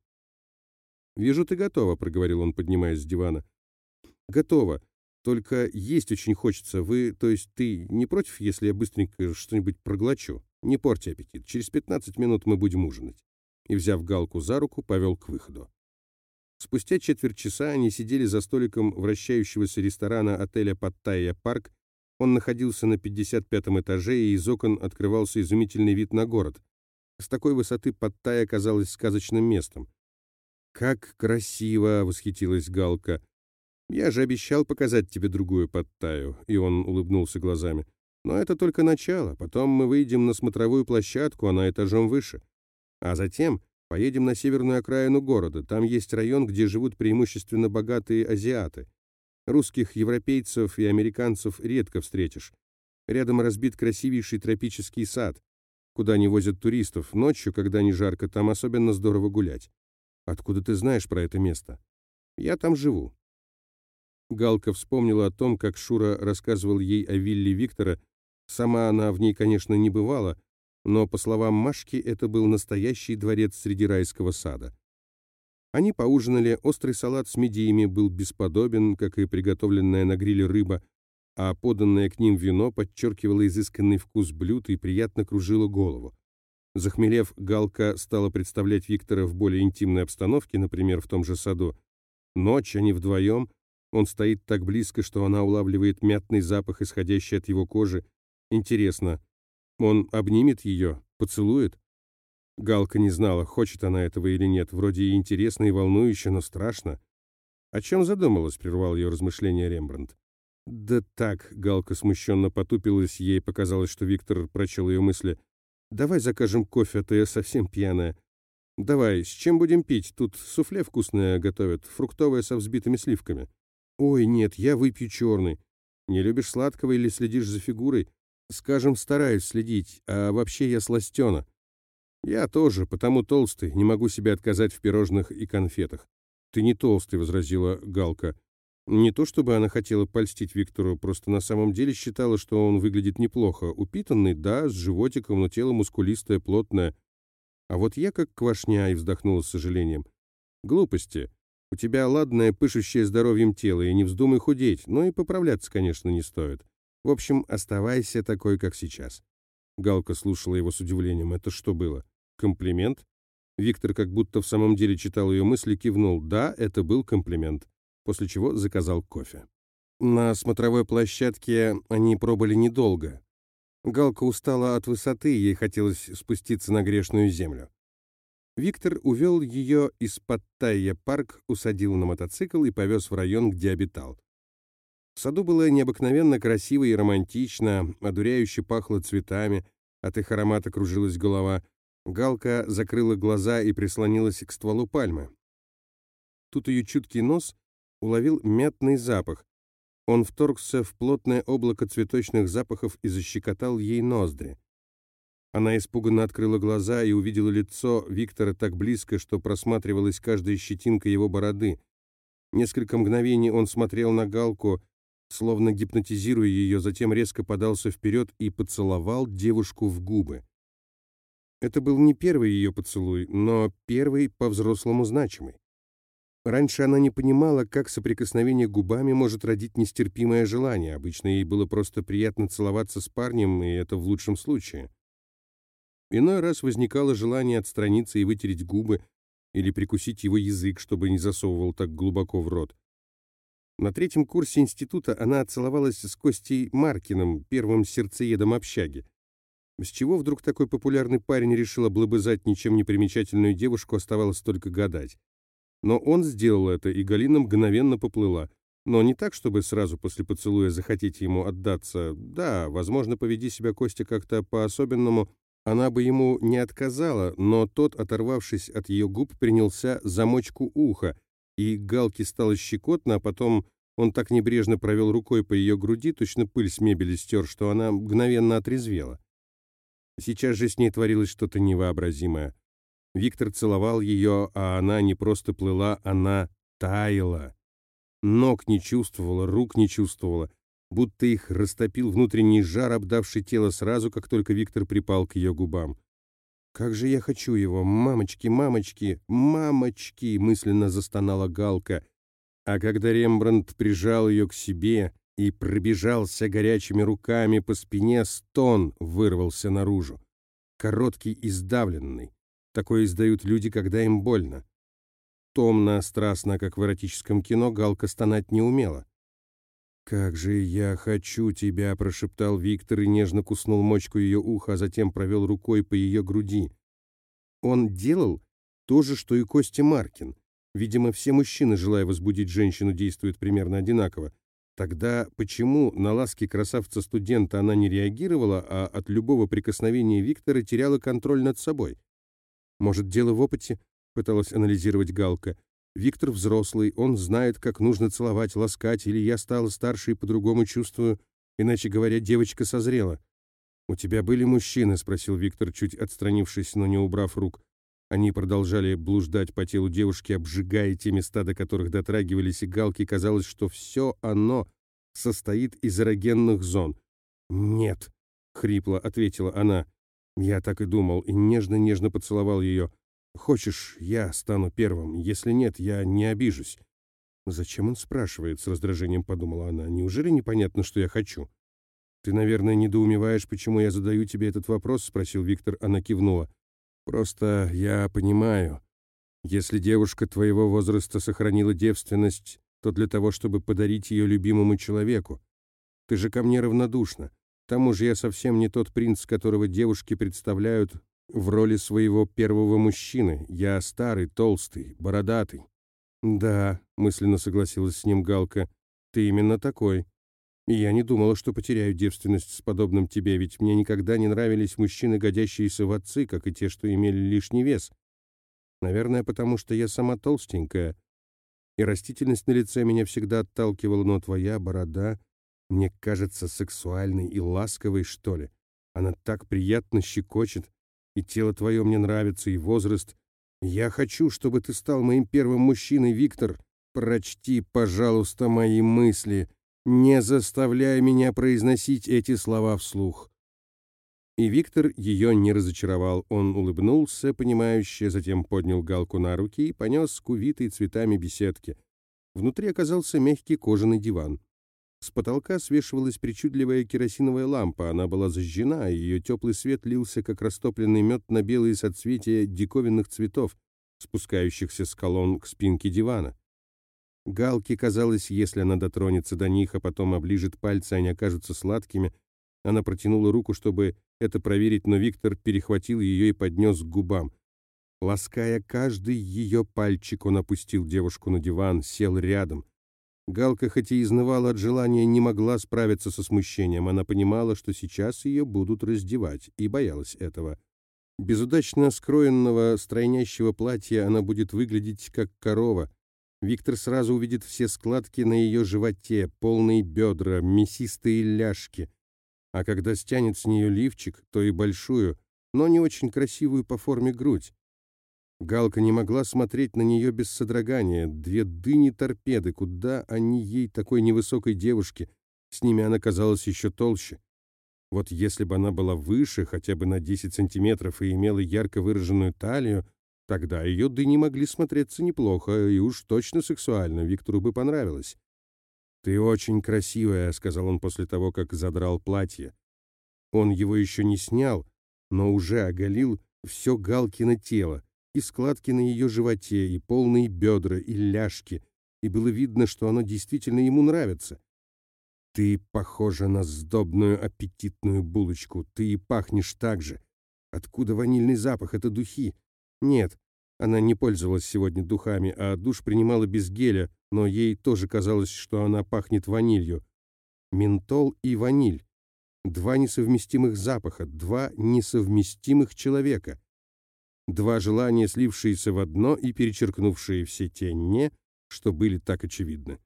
«Вижу, ты готова», — проговорил он, поднимаясь с дивана. «Готова. Только есть очень хочется. Вы, то есть ты, не против, если я быстренько что-нибудь проглочу? Не порти аппетит. Через пятнадцать минут мы будем ужинать». И, взяв Галку за руку, повел к выходу. Спустя четверть часа они сидели за столиком вращающегося ресторана отеля «Паттайя Парк». Он находился на 55-м этаже, и из окон открывался изумительный вид на город. С такой высоты Паттайя казалась сказочным местом. «Как красиво!» — восхитилась Галка. «Я же обещал показать тебе другую Паттайю», — и он улыбнулся глазами. «Но это только начало. Потом мы выйдем на смотровую площадку, она этажом выше. А затем Поедем на северную окраину города. Там есть район, где живут преимущественно богатые азиаты. Русских, европейцев и американцев редко встретишь. Рядом разбит красивейший тропический сад, куда не возят туристов. Ночью, когда не жарко, там особенно здорово гулять. Откуда ты знаешь про это место? Я там живу. Галка вспомнила о том, как Шура рассказывал ей о вилле Виктора. Сама она в ней, конечно, не бывала, но, по словам Машки, это был настоящий дворец среди райского сада. Они поужинали, острый салат с медиями был бесподобен, как и приготовленная на гриле рыба, а поданное к ним вино подчеркивало изысканный вкус блюд и приятно кружило голову. Захмелев, Галка стала представлять Виктора в более интимной обстановке, например, в том же саду. Ночь, они вдвоем, он стоит так близко, что она улавливает мятный запах, исходящий от его кожи. Интересно, он обнимет ее, поцелует? Галка не знала, хочет она этого или нет. Вроде и интересно, и волнующе, но страшно. «О чем задумалась?» — прервал ее размышления Рембрандт. «Да так», — Галка смущенно потупилась, ей показалось, что Виктор прочел ее мысли. «Давай закажем кофе, а я совсем пьяная». «Давай, с чем будем пить? Тут суфле вкусное готовят, фруктовое со взбитыми сливками». «Ой, нет, я выпью черный». «Не любишь сладкого или следишь за фигурой?» Скажем, стараюсь следить, а вообще я сластена. Я тоже, потому толстый, не могу себе отказать в пирожных и конфетах. Ты не толстый, возразила Галка. Не то чтобы она хотела польстить Виктору, просто на самом деле считала, что он выглядит неплохо. Упитанный, да, с животиком, но тело мускулистое, плотное. А вот я как квашня, и вздохнула с сожалением. Глупости. У тебя ладное, пышущее здоровьем тело, и не вздумай худеть, но и поправляться, конечно, не стоит. В общем, оставайся такой, как сейчас. Галка слушала его с удивлением. Это что было? Комплимент? Виктор как будто в самом деле читал ее мысли, кивнул. Да, это был комплимент. После чего заказал кофе. На смотровой площадке они пробыли недолго. Галка устала от высоты, ей хотелось спуститься на грешную землю. Виктор увел ее из-под Тайя парк, усадил на мотоцикл и повез в район, где обитал. В саду было необыкновенно красиво и романтично, одуряюще пахло цветами, от их аромата кружилась голова. Галка закрыла глаза и прислонилась к стволу пальмы. Тут ее чуткий нос уловил мятный запах, он вторгся в плотное облако цветочных запахов и защекотал ей ноздри. Она испуганно открыла глаза и увидела лицо Виктора так близко, что просматривалась каждая щетинка его бороды. Несколько мгновений он смотрел на Галку, словно гипнотизируя ее, затем резко подался вперед и поцеловал девушку в губы. Это был не первый ее поцелуй, но первый по-взрослому значимый. Раньше она не понимала, как соприкосновение губами может родить нестерпимое желание. Обычно ей было просто приятно целоваться с парнем, и это в лучшем случае. Иной раз возникало желание отстраниться и вытереть губы, или прикусить его язык, чтобы не засовывал так глубоко в рот. На третьем курсе института она целовалась с Костей Маркиным, первым сердцеедом общаги. С чего вдруг такой популярный парень решил облобызать ничем не примечательную девушку, оставалось только гадать. Но он сделал это, и Галина мгновенно поплыла. Но не так, чтобы сразу после поцелуя захотеть ему отдаться. Да, возможно, поведи себя Костя как-то по-особенному, она бы ему не отказала, но тот, оторвавшись от ее губ, принялся замочку уха, и Галке стало щекотно, а потом он так небрежно провел рукой по ее груди, точно пыль с мебели стер, что она мгновенно отрезвела. Сейчас же с ней творилось что-то невообразимое. Виктор целовал ее, а она не просто плыла, она таяла. Ног не чувствовала, рук не чувствовала, будто их растопил внутренний жар, обдавший тело сразу, как только Виктор припал к ее губам. «Как же я хочу его! Мамочки, мамочки, мамочки!» мысленно застонала Галка. А когда Рембрандт прижал ее к себе и пробежался горячими руками по спине, стон вырвался наружу. Короткий и сдавленный. Такое издают люди, когда им больно. Томно, страстно, как в эротическом кино, Галка стонать не умела. «Как же я хочу тебя!» — прошептал Виктор и нежно куснул мочку ее уха, а затем провел рукой по ее груди. Он делал то же, что и Костя Маркин. Видимо, все мужчины, желая возбудить женщину, действуют примерно одинаково. Тогда почему на ласки красавца-студента она не реагировала, а от любого прикосновения Виктора теряла контроль над собой? Может, дело в опыте? Пыталась анализировать Галка. Виктор взрослый, он знает, как нужно целовать, ласкать, или я стала старше и по-другому чувствую. Иначе говоря, девочка созрела. «У тебя были мужчины?» — спросил Виктор, чуть отстранившись, но не убрав рук. Они продолжали блуждать по телу девушки, обжигая те места, до которых дотрагивались, и Галке казалось, что все оно состоит из эрогенных зон. «Нет», — хрипло ответила она. Я так и думал, и нежно-нежно поцеловал ее. «Хочешь, я стану первым. Если нет, я не обижусь». «Зачем он спрашивает?» — с раздражением подумала она. «Неужели непонятно, что я хочу?» «Ты, наверное, недоумеваешь, почему я задаю тебе этот вопрос?» — спросил Виктор. Она кивнула. «Просто я понимаю. Если девушка твоего возраста сохранила девственность, то для того, чтобы подарить ее любимому человеку. Ты же ко мне равнодушна. К тому же я совсем не тот принц, которого девушки представляют в роли своего первого мужчины. Я старый, толстый, бородатый. Да, мысленно согласилась с ним Галка. Ты именно такой. И я не думала, что потеряю девственность с подобным тебе, ведь мне никогда не нравились мужчины, годящиеся в отцы, как и те, что имели лишний вес. Наверное, потому что я сама толстенькая, и растительность на лице меня всегда отталкивала, но твоя борода мне кажется сексуальной и ласковой, что ли. Она так приятно щекочет, и тело твое мне нравится, и возраст. Я хочу, чтобы ты стал моим первым мужчиной, Виктор. Прочти, пожалуйста, мои мысли. Не заставляй меня произносить эти слова вслух. И Виктор ее не разочаровал. Он улыбнулся, понимающе, затем поднял галку на руки и понес к увитой цветами беседке. Внутри оказался мягкий кожаный диван. С потолка свешивалась причудливая керосиновая лампа, она была зажжена, и ее теплый свет лился, как растопленный мед на белые соцветия диковинных цветов, спускающихся с колонн к спинке дивана. Галке казалось, если она дотронется до них, а потом оближет пальцы, они окажутся сладкими. Она протянула руку, чтобы это проверить, но Виктор перехватил ее и поднес к губам. Лаская каждый ее пальчик, он опустил девушку на диван, сел рядом. Галка, хоть и изнывала от желания, не могла справиться со смущением. Она понимала, что сейчас ее будут раздевать, и боялась этого. Без удачно скроенного стройнящего платья она будет выглядеть как корова. Виктор сразу увидит все складки на ее животе, полные бедра, мясистые ляжки. А когда стянет с нее лифчик, то и большую, но не очень красивую по форме грудь. Галка не могла смотреть на нее без содрогания. Две дыни-торпеды, куда они ей, такой невысокой девушке? С ними она казалась еще толще. Вот если бы она была выше, хотя бы на 10 сантиметров, и имела ярко выраженную талию, тогда ее дыни могли смотреться неплохо, и уж точно сексуально, Виктору бы понравилось. «Ты очень красивая», — сказал он после того, как задрал платье. Он его еще не снял, но уже оголил все Галкино тело, и складки на ее животе, и полные бедра, и ляжки, и было видно, что оно действительно ему нравится. «Ты похожа на сдобную аппетитную булочку, ты и пахнешь так же. Откуда ванильный запах? Это духи?» «Нет, она не пользовалась сегодня духами, а душ принимала без геля, но ей тоже казалось, что она пахнет ванилью. Ментол и ваниль. Два несовместимых запаха, два несовместимых человека. Два желания, слившиеся в одно и перечеркнувшие все те «не», что были так очевидны.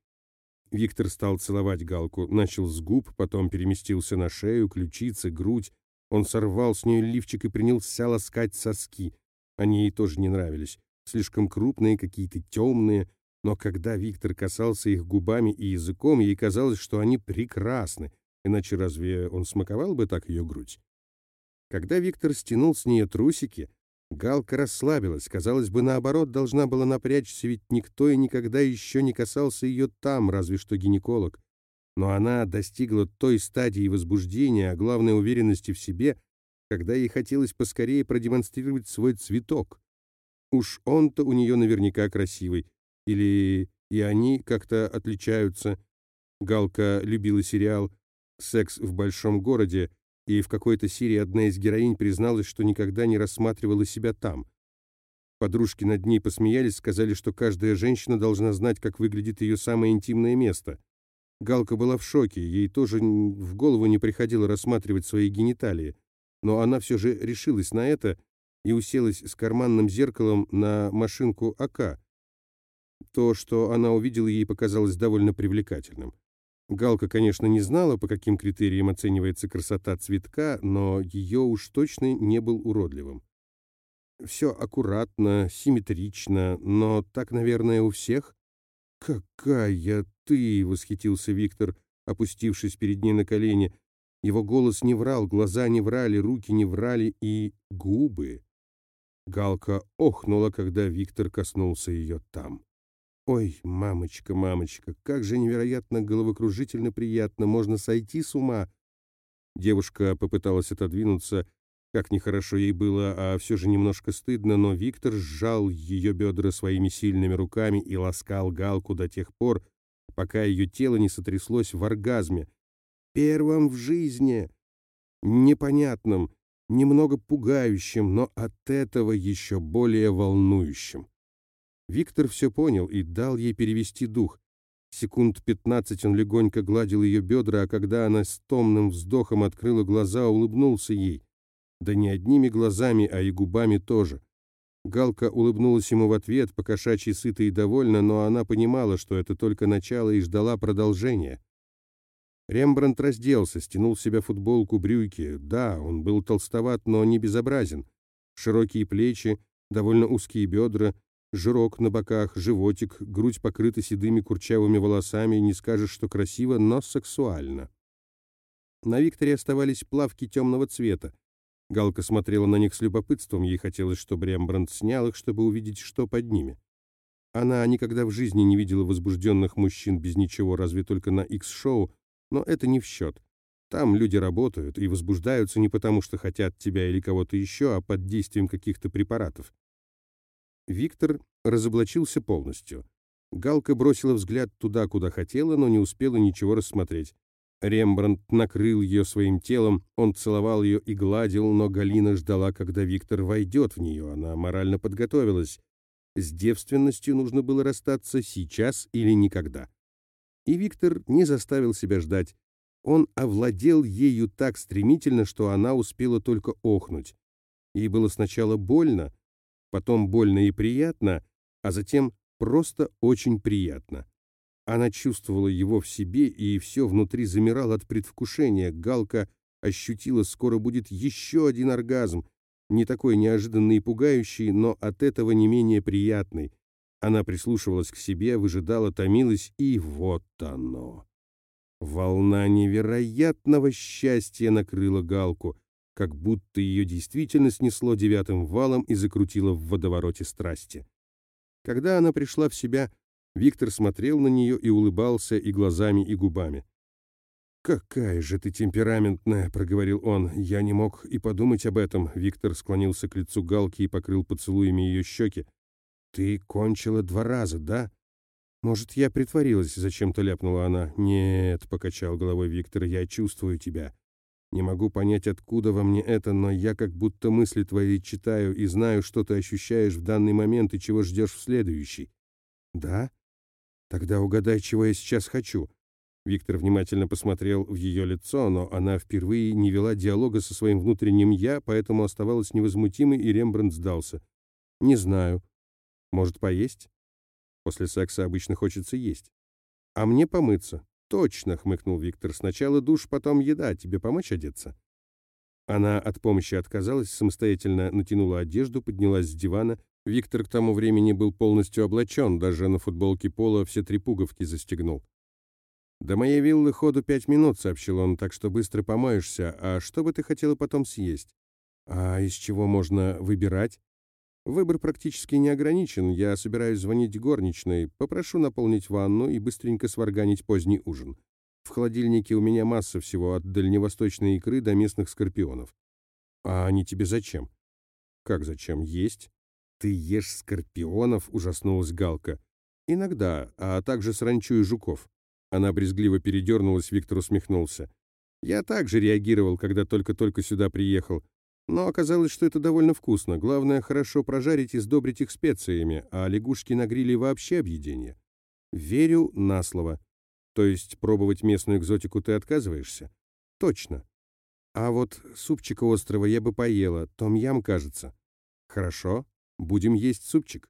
Виктор стал целовать Галку, начал с губ, потом переместился на шею, ключицы, грудь. Он сорвал с нее лифчик и принялся ласкать соски. Они ей тоже не нравились. Слишком крупные, какие-то темные. Но когда Виктор касался их губами и языком, ей казалось, что они прекрасны. Иначе разве он смаковал бы так ее грудь? Когда Виктор стянул с нее трусики, Галка расслабилась, казалось бы, наоборот, должна была напрячься, ведь никто и никогда еще не касался ее там, разве что гинеколог. Но она достигла той стадии возбуждения, а главной уверенности в себе, когда ей хотелось поскорее продемонстрировать свой цветок. Уж он-то у нее наверняка красивый. Или и они как-то отличаются. Галка любила сериал «Секс в большом городе», и в какой-то серии одна из героинь призналась, что никогда не рассматривала себя там. Подружки над ней посмеялись, сказали, что каждая женщина должна знать, как выглядит ее самое интимное место. Галка была в шоке, ей тоже в голову не приходило рассматривать свои гениталии, но она все же решилась на это и уселась с карманным зеркалом на машинку АК. То, что она увидела, ей показалось довольно привлекательным. Галка, конечно, не знала, по каким критериям оценивается красота цветка, но ее уж точно не был уродливым. Все аккуратно, симметрично, но так, наверное, у всех. «Какая ты!» — восхитился Виктор, опустившись перед ней на колени. Его голос не врал, глаза не врали, руки не врали и губы. Галка охнула, когда Виктор коснулся ее там. Ой, мамочка, мамочка, как же невероятно головокружительно приятно, можно сойти с ума. Девушка попыталась отодвинуться, как нехорошо ей было, а все же немножко стыдно, но Виктор сжал ее бедра своими сильными руками и ласкал Галку до тех пор, пока ее тело не сотряслось в оргазме. Первом в жизни, непонятном, немного пугающим, но от этого еще более волнующим. Виктор все понял и дал ей перевести дух. Секунд пятнадцать он легонько гладил ее бедра, а когда она с томным вздохом открыла глаза, улыбнулся ей. Да не одними глазами, а и губами тоже. Галка улыбнулась ему в ответ, покошачьи сыта и довольна, но она понимала, что это только начало и ждала продолжения. Рембрандт разделся, стянул с себя футболку, брюки. Да, он был толстоват, но не безобразен. Широкие плечи, довольно узкие бедра, Жирок на боках, животик, грудь покрыта седыми курчавыми волосами, не скажешь, что красиво, но сексуально. На Викторе оставались плавки темного цвета. Галка смотрела на них с любопытством, ей хотелось, чтобы Рембрандт снял их, чтобы увидеть, что под ними. Она никогда в жизни не видела возбужденных мужчин без ничего, разве только на X-шоу, но это не в счет. Там люди работают и возбуждаются не потому, что хотят тебя или кого-то еще, а под действием каких-то препаратов. Виктор разоблачился полностью. Галка бросила взгляд туда, куда хотела, но не успела ничего рассмотреть. Рембрандт накрыл ее своим телом, он целовал ее и гладил, но Галина ждала, когда Виктор войдет в нее. Она морально подготовилась. С девственностью нужно было расстаться сейчас или никогда. И Виктор не заставил себя ждать. Он овладел ею так стремительно, что она успела только охнуть. Ей было сначала больно, потом больно и приятно, а затем просто очень приятно. Она чувствовала его в себе, и все внутри замирало от предвкушения. Галка ощутила, скоро будет еще один оргазм, не такой неожиданный и пугающий, но от этого не менее приятный. Она прислушивалась к себе, выжидала, томилась, и вот оно. Волна невероятного счастья накрыла Галку, как будто ее действительно снесло девятым валом и закрутило в водовороте страсти. Когда она пришла в себя, Виктор смотрел на нее и улыбался и глазами, и губами. «Какая же ты темпераментная!» — проговорил он. «Я не мог и подумать об этом». Виктор склонился к лицу Галки и покрыл поцелуями ее щеки. «Ты кончила два раза, да?» «Может, я притворилась?» — зачем-то ляпнула она. «Нет», — покачал головой Виктор, — «я чувствую тебя. Не могу понять, откуда во мне это, но я как будто мысли твои читаю и знаю, что ты ощущаешь в данный момент и чего ждешь в следующий». «Да? Тогда угадай, чего я сейчас хочу». Виктор внимательно посмотрел в ее лицо, но она впервые не вела диалога со своим внутренним «я», поэтому оставалась невозмутимой, и Рембрандт сдался. «Не знаю. Может, поесть?» После секса обычно хочется есть. «А мне помыться». «Точно», — хмыкнул Виктор. «Сначала душ, потом еда. Тебе помочь одеться?» Она от помощи отказалась, самостоятельно натянула одежду, поднялась с дивана. Виктор к тому времени был полностью облачен, даже на футболке пола все три пуговки застегнул. «До моей виллы ходу пять минут», — сообщил он, — «так что быстро помоешься. А что бы ты хотела потом съесть?» «А из чего можно выбирать?» «Выбор практически не ограничен. Я собираюсь звонить горничной, попрошу наполнить ванну и быстренько сварганить поздний ужин. В холодильнике у меня масса всего, от дальневосточной икры до местных скорпионов». «А они тебе зачем?» «Как зачем? Есть?» «Ты ешь скорпионов?» — ужаснулась Галка. «Иногда, а также сранчу и жуков». Она брезгливо передернулась, Виктор усмехнулся. «Я также реагировал, когда только-только сюда приехал. Но оказалось, что это довольно вкусно. Главное, хорошо прожарить и сдобрить их специями, а лягушки на гриле вообще объедение. Верю на слово. То есть пробовать местную экзотику ты отказываешься? Точно. А вот супчика острова я бы поела, том-ям, кажется. Хорошо, будем есть супчик.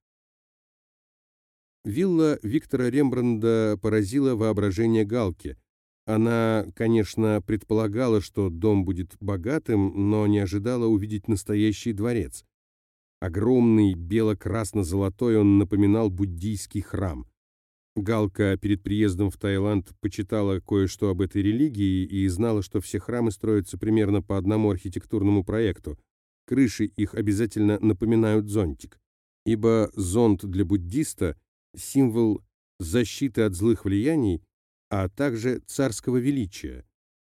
Вилла Виктора Рембранда поразила воображение Галки. Она, конечно, предполагала, что дом будет богатым, но не ожидала увидеть настоящий дворец. Огромный, бело-красно-золотой он напоминал буддийский храм. Галка перед приездом в Таиланд почитала кое-что об этой религии и знала, что все храмы строятся примерно по одному архитектурному проекту. Крыши их обязательно напоминают зонтик. Ибо зонт для буддиста символ защиты от злых влияний, а также царского величия.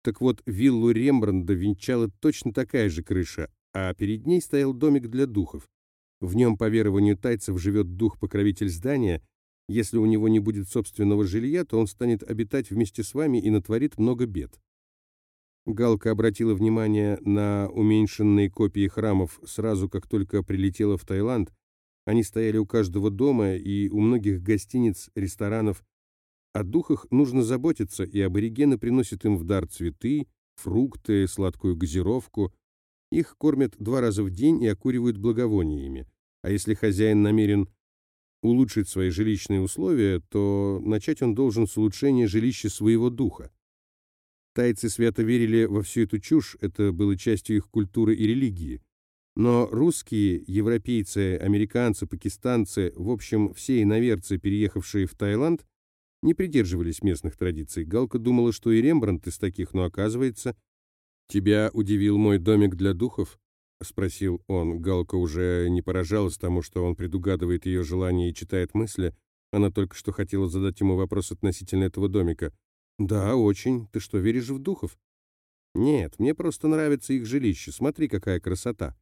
Так вот, виллу Рембранда венчала точно такая же крыша, а перед ней стоял домик для духов. В нем, по верованию тайцев, живет дух-покровитель здания. Если у него не будет собственного жилья, то он станет обитать вместе с вами и натворит много бед. Галка обратила внимание на уменьшенные копии храмов сразу, как только прилетела в Таиланд, они стояли у каждого дома и у многих гостиниц, ресторанов. О духах нужно заботиться, и аборигены приносят им в дар цветы, фрукты, сладкую газировку. Их кормят два раза в день и окуривают благовониями. А если хозяин намерен улучшить свои жилищные условия, то начать он должен с улучшения жилища своего духа. Тайцы свято верили во всю эту чушь, это было частью их культуры и религии. Но русские, европейцы, американцы, пакистанцы, в общем, все иноверцы, переехавшие в Таиланд, не придерживались местных традиций. Галка думала, что и Рембрандт из таких, но оказывается... «Тебя удивил мой домик для духов?» — спросил он. Галка уже не поражалась тому, что он предугадывает ее желания и читает мысли. Она только что хотела задать ему вопрос относительно этого домика. «Да, очень. Ты что, веришь в духов?» «Нет, мне просто нравится их жилище. Смотри, какая красота!»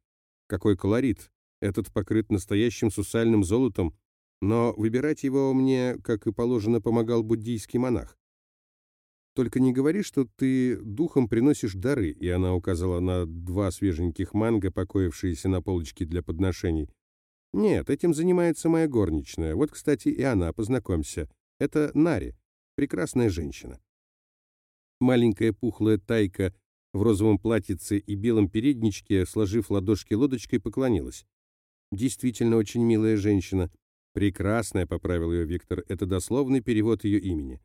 Какой колорит! Этот покрыт настоящим сусальным золотом. Но выбирать его мне, как и положено, помогал буддийский монах. Только не говори, что ты духом приносишь дары, и она указала на два свеженьких манго, покоившиеся на полочке для подношений. Нет, этим занимается моя горничная. Вот, кстати, и она, познакомься. Это Нари, прекрасная женщина. Маленькая пухлая тайка в розовом платьице и белом передничке, сложив ладошки лодочкой, поклонилась. Действительно очень милая женщина. Прекрасная, поправил ее Виктор, это дословный перевод ее имени.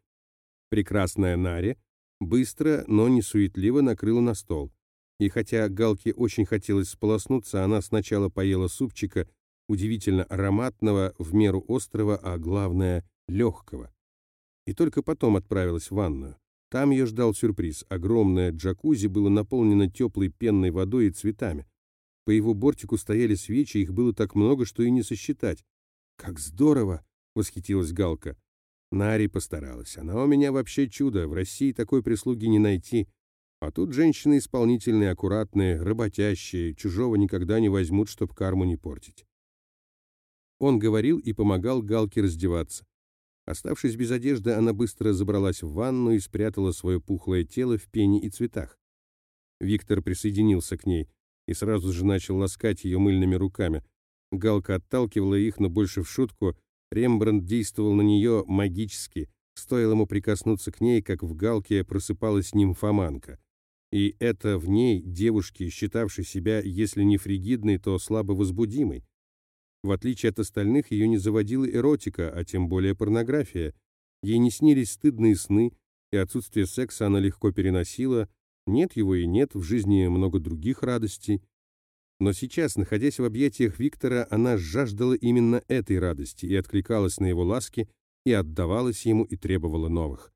Прекрасная Наре быстро, но не суетливо накрыла на стол. И хотя Галке очень хотелось сполоснуться, она сначала поела супчика, удивительно ароматного, в меру острого, а главное, легкого. И только потом отправилась в ванную. Там ее ждал сюрприз. Огромное джакузи было наполнено теплой пенной водой и цветами. По его бортику стояли свечи, их было так много, что и не сосчитать. «Как здорово!» — восхитилась Галка. Нари постаралась. Она у меня вообще чудо, в России такой прислуги не найти. А тут женщины исполнительные, аккуратные, работящие, чужого никогда не возьмут, чтоб карму не портить. Он говорил и помогал Галке раздеваться. Оставшись без одежды, она быстро забралась в ванну и спрятала свое пухлое тело в пене и цветах. Виктор присоединился к ней и сразу же начал ласкать ее мыльными руками. Галка отталкивала их, но больше в шутку, Рембрандт действовал на нее магически, стоило ему прикоснуться к ней, как в галке просыпалась нимфоманка. И это в ней девушки, считавшей себя, если не фригидной, то слабо возбудимой. В отличие от остальных, ее не заводила эротика, а тем более порнография. Ей не снились стыдные сны, и отсутствие секса она легко переносила. Нет его и нет, в жизни много других радостей. Но сейчас, находясь в объятиях Виктора, она жаждала именно этой радости и откликалась на его ласки, и отдавалась ему и требовала новых.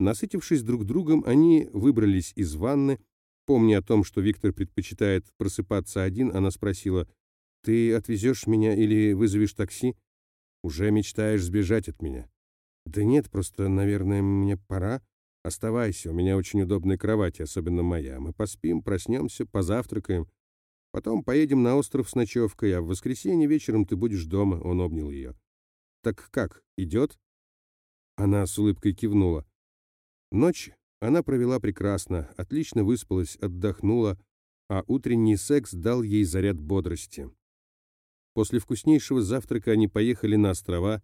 Насытившись друг другом, они выбрались из ванны. Помня о том, что Виктор предпочитает просыпаться один, она спросила, «Ты отвезешь меня или вызовешь такси? Уже мечтаешь сбежать от меня?» «Да нет, просто, наверное, мне пора. Оставайся, у меня очень удобная кровать, особенно моя. Мы поспим, проснемся, позавтракаем». Потом поедем на остров с ночевкой, а в воскресенье вечером ты будешь дома», — он обнял ее. «Так как, идет?» Она с улыбкой кивнула. Ночь она провела прекрасно, отлично выспалась, отдохнула, а утренний секс дал ей заряд бодрости. После вкуснейшего завтрака они поехали на острова.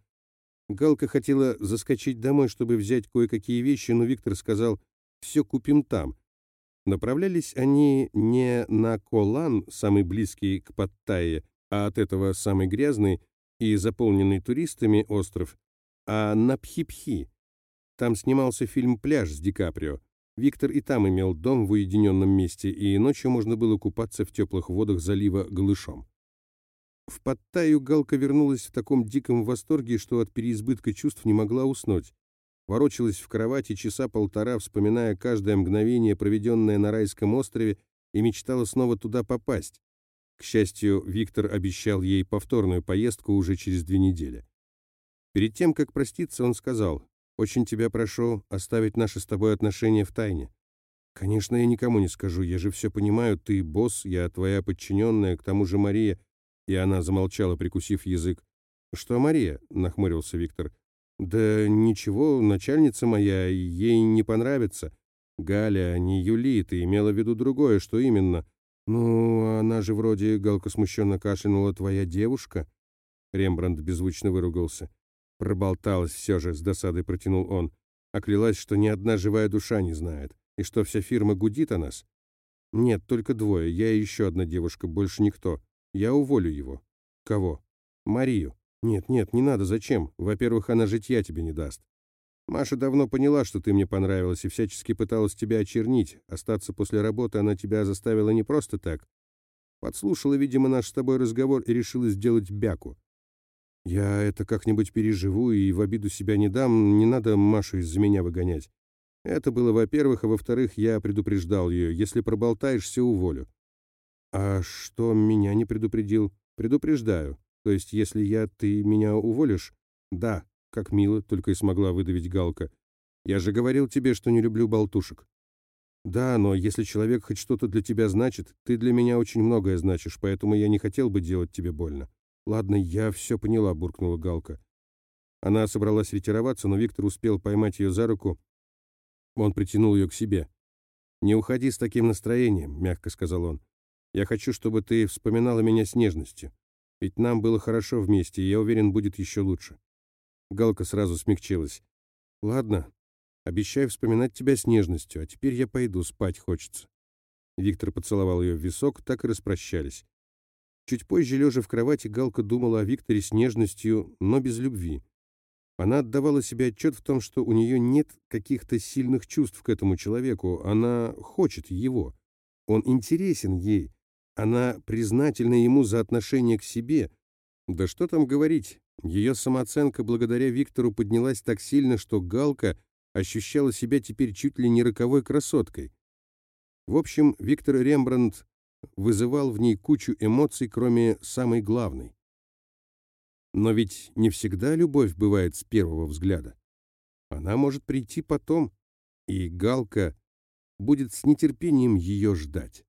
Галка хотела заскочить домой, чтобы взять кое-какие вещи, но Виктор сказал, «Все купим там, Направлялись они не на Колан, самый близкий к Паттайе, а от этого самый грязный и заполненный туристами остров, а на Пхипхи. Там снимался фильм «Пляж» с Ди Каприо. Виктор и там имел дом в уединенном месте, и ночью можно было купаться в теплых водах залива голышом. В Паттайю Галка вернулась в таком диком восторге, что от переизбытка чувств не могла уснуть ворочалась в кровати часа полтора, вспоминая каждое мгновение, проведенное на райском острове, и мечтала снова туда попасть. К счастью, Виктор обещал ей повторную поездку уже через две недели. Перед тем, как проститься, он сказал, «Очень тебя прошу оставить наши с тобой отношения в тайне. Конечно, я никому не скажу, я же все понимаю, ты босс, я твоя подчиненная, к тому же Мария». И она замолчала, прикусив язык. «Что Мария?» — нахмурился Виктор. «Да ничего, начальница моя, ей не понравится. Галя, не Юли, ты имела в виду другое, что именно?» «Ну, она же вроде, — Галка смущенно кашлянула, — твоя девушка?» Рембрандт беззвучно выругался. «Проболталась все же», — с досадой протянул он. Оклялась, что ни одна живая душа не знает, и что вся фирма гудит о нас. «Нет, только двое, я и еще одна девушка, больше никто. Я уволю его». «Кого?» «Марию». «Нет, нет, не надо, зачем? Во-первых, она житья тебе не даст. Маша давно поняла, что ты мне понравилась, и всячески пыталась тебя очернить. Остаться после работы она тебя заставила не просто так. Подслушала, видимо, наш с тобой разговор и решила сделать бяку. Я это как-нибудь переживу и в обиду себя не дам, не надо Машу из-за меня выгонять. Это было во-первых, а во-вторых, я предупреждал ее. Если проболтаешься, уволю. А что меня не предупредил? Предупреждаю. То есть, если я, ты меня уволишь? Да, как мило, только и смогла выдавить Галка. Я же говорил тебе, что не люблю болтушек. Да, но если человек хоть что-то для тебя значит, ты для меня очень многое значишь, поэтому я не хотел бы делать тебе больно. «Ладно, я все поняла», — буркнула Галка. Она собралась ретироваться, но Виктор успел поймать ее за руку. Он притянул ее к себе. «Не уходи с таким настроением», — мягко сказал он. «Я хочу, чтобы ты вспоминала меня с нежностью. Ведь нам было хорошо вместе, и я уверен, будет еще лучше». Галка сразу смягчилась. «Ладно, обещаю вспоминать тебя с нежностью, а теперь я пойду, спать хочется». Виктор поцеловал ее в висок, так и распрощались. Чуть позже, лежа в кровати, Галка думала о Викторе с нежностью, но без любви. Она отдавала себе отчет в том, что у нее нет каких-то сильных чувств к этому человеку, она хочет его. Он интересен ей, она признательна ему за отношение к себе. Да что там говорить, ее самооценка благодаря Виктору поднялась так сильно, что Галка ощущала себя теперь чуть ли не роковой красоткой. В общем, Виктор Рембрандт вызывал в ней кучу эмоций, кроме самой главной. Но ведь не всегда любовь бывает с первого взгляда. Она может прийти потом, и Галка будет с нетерпением ее ждать.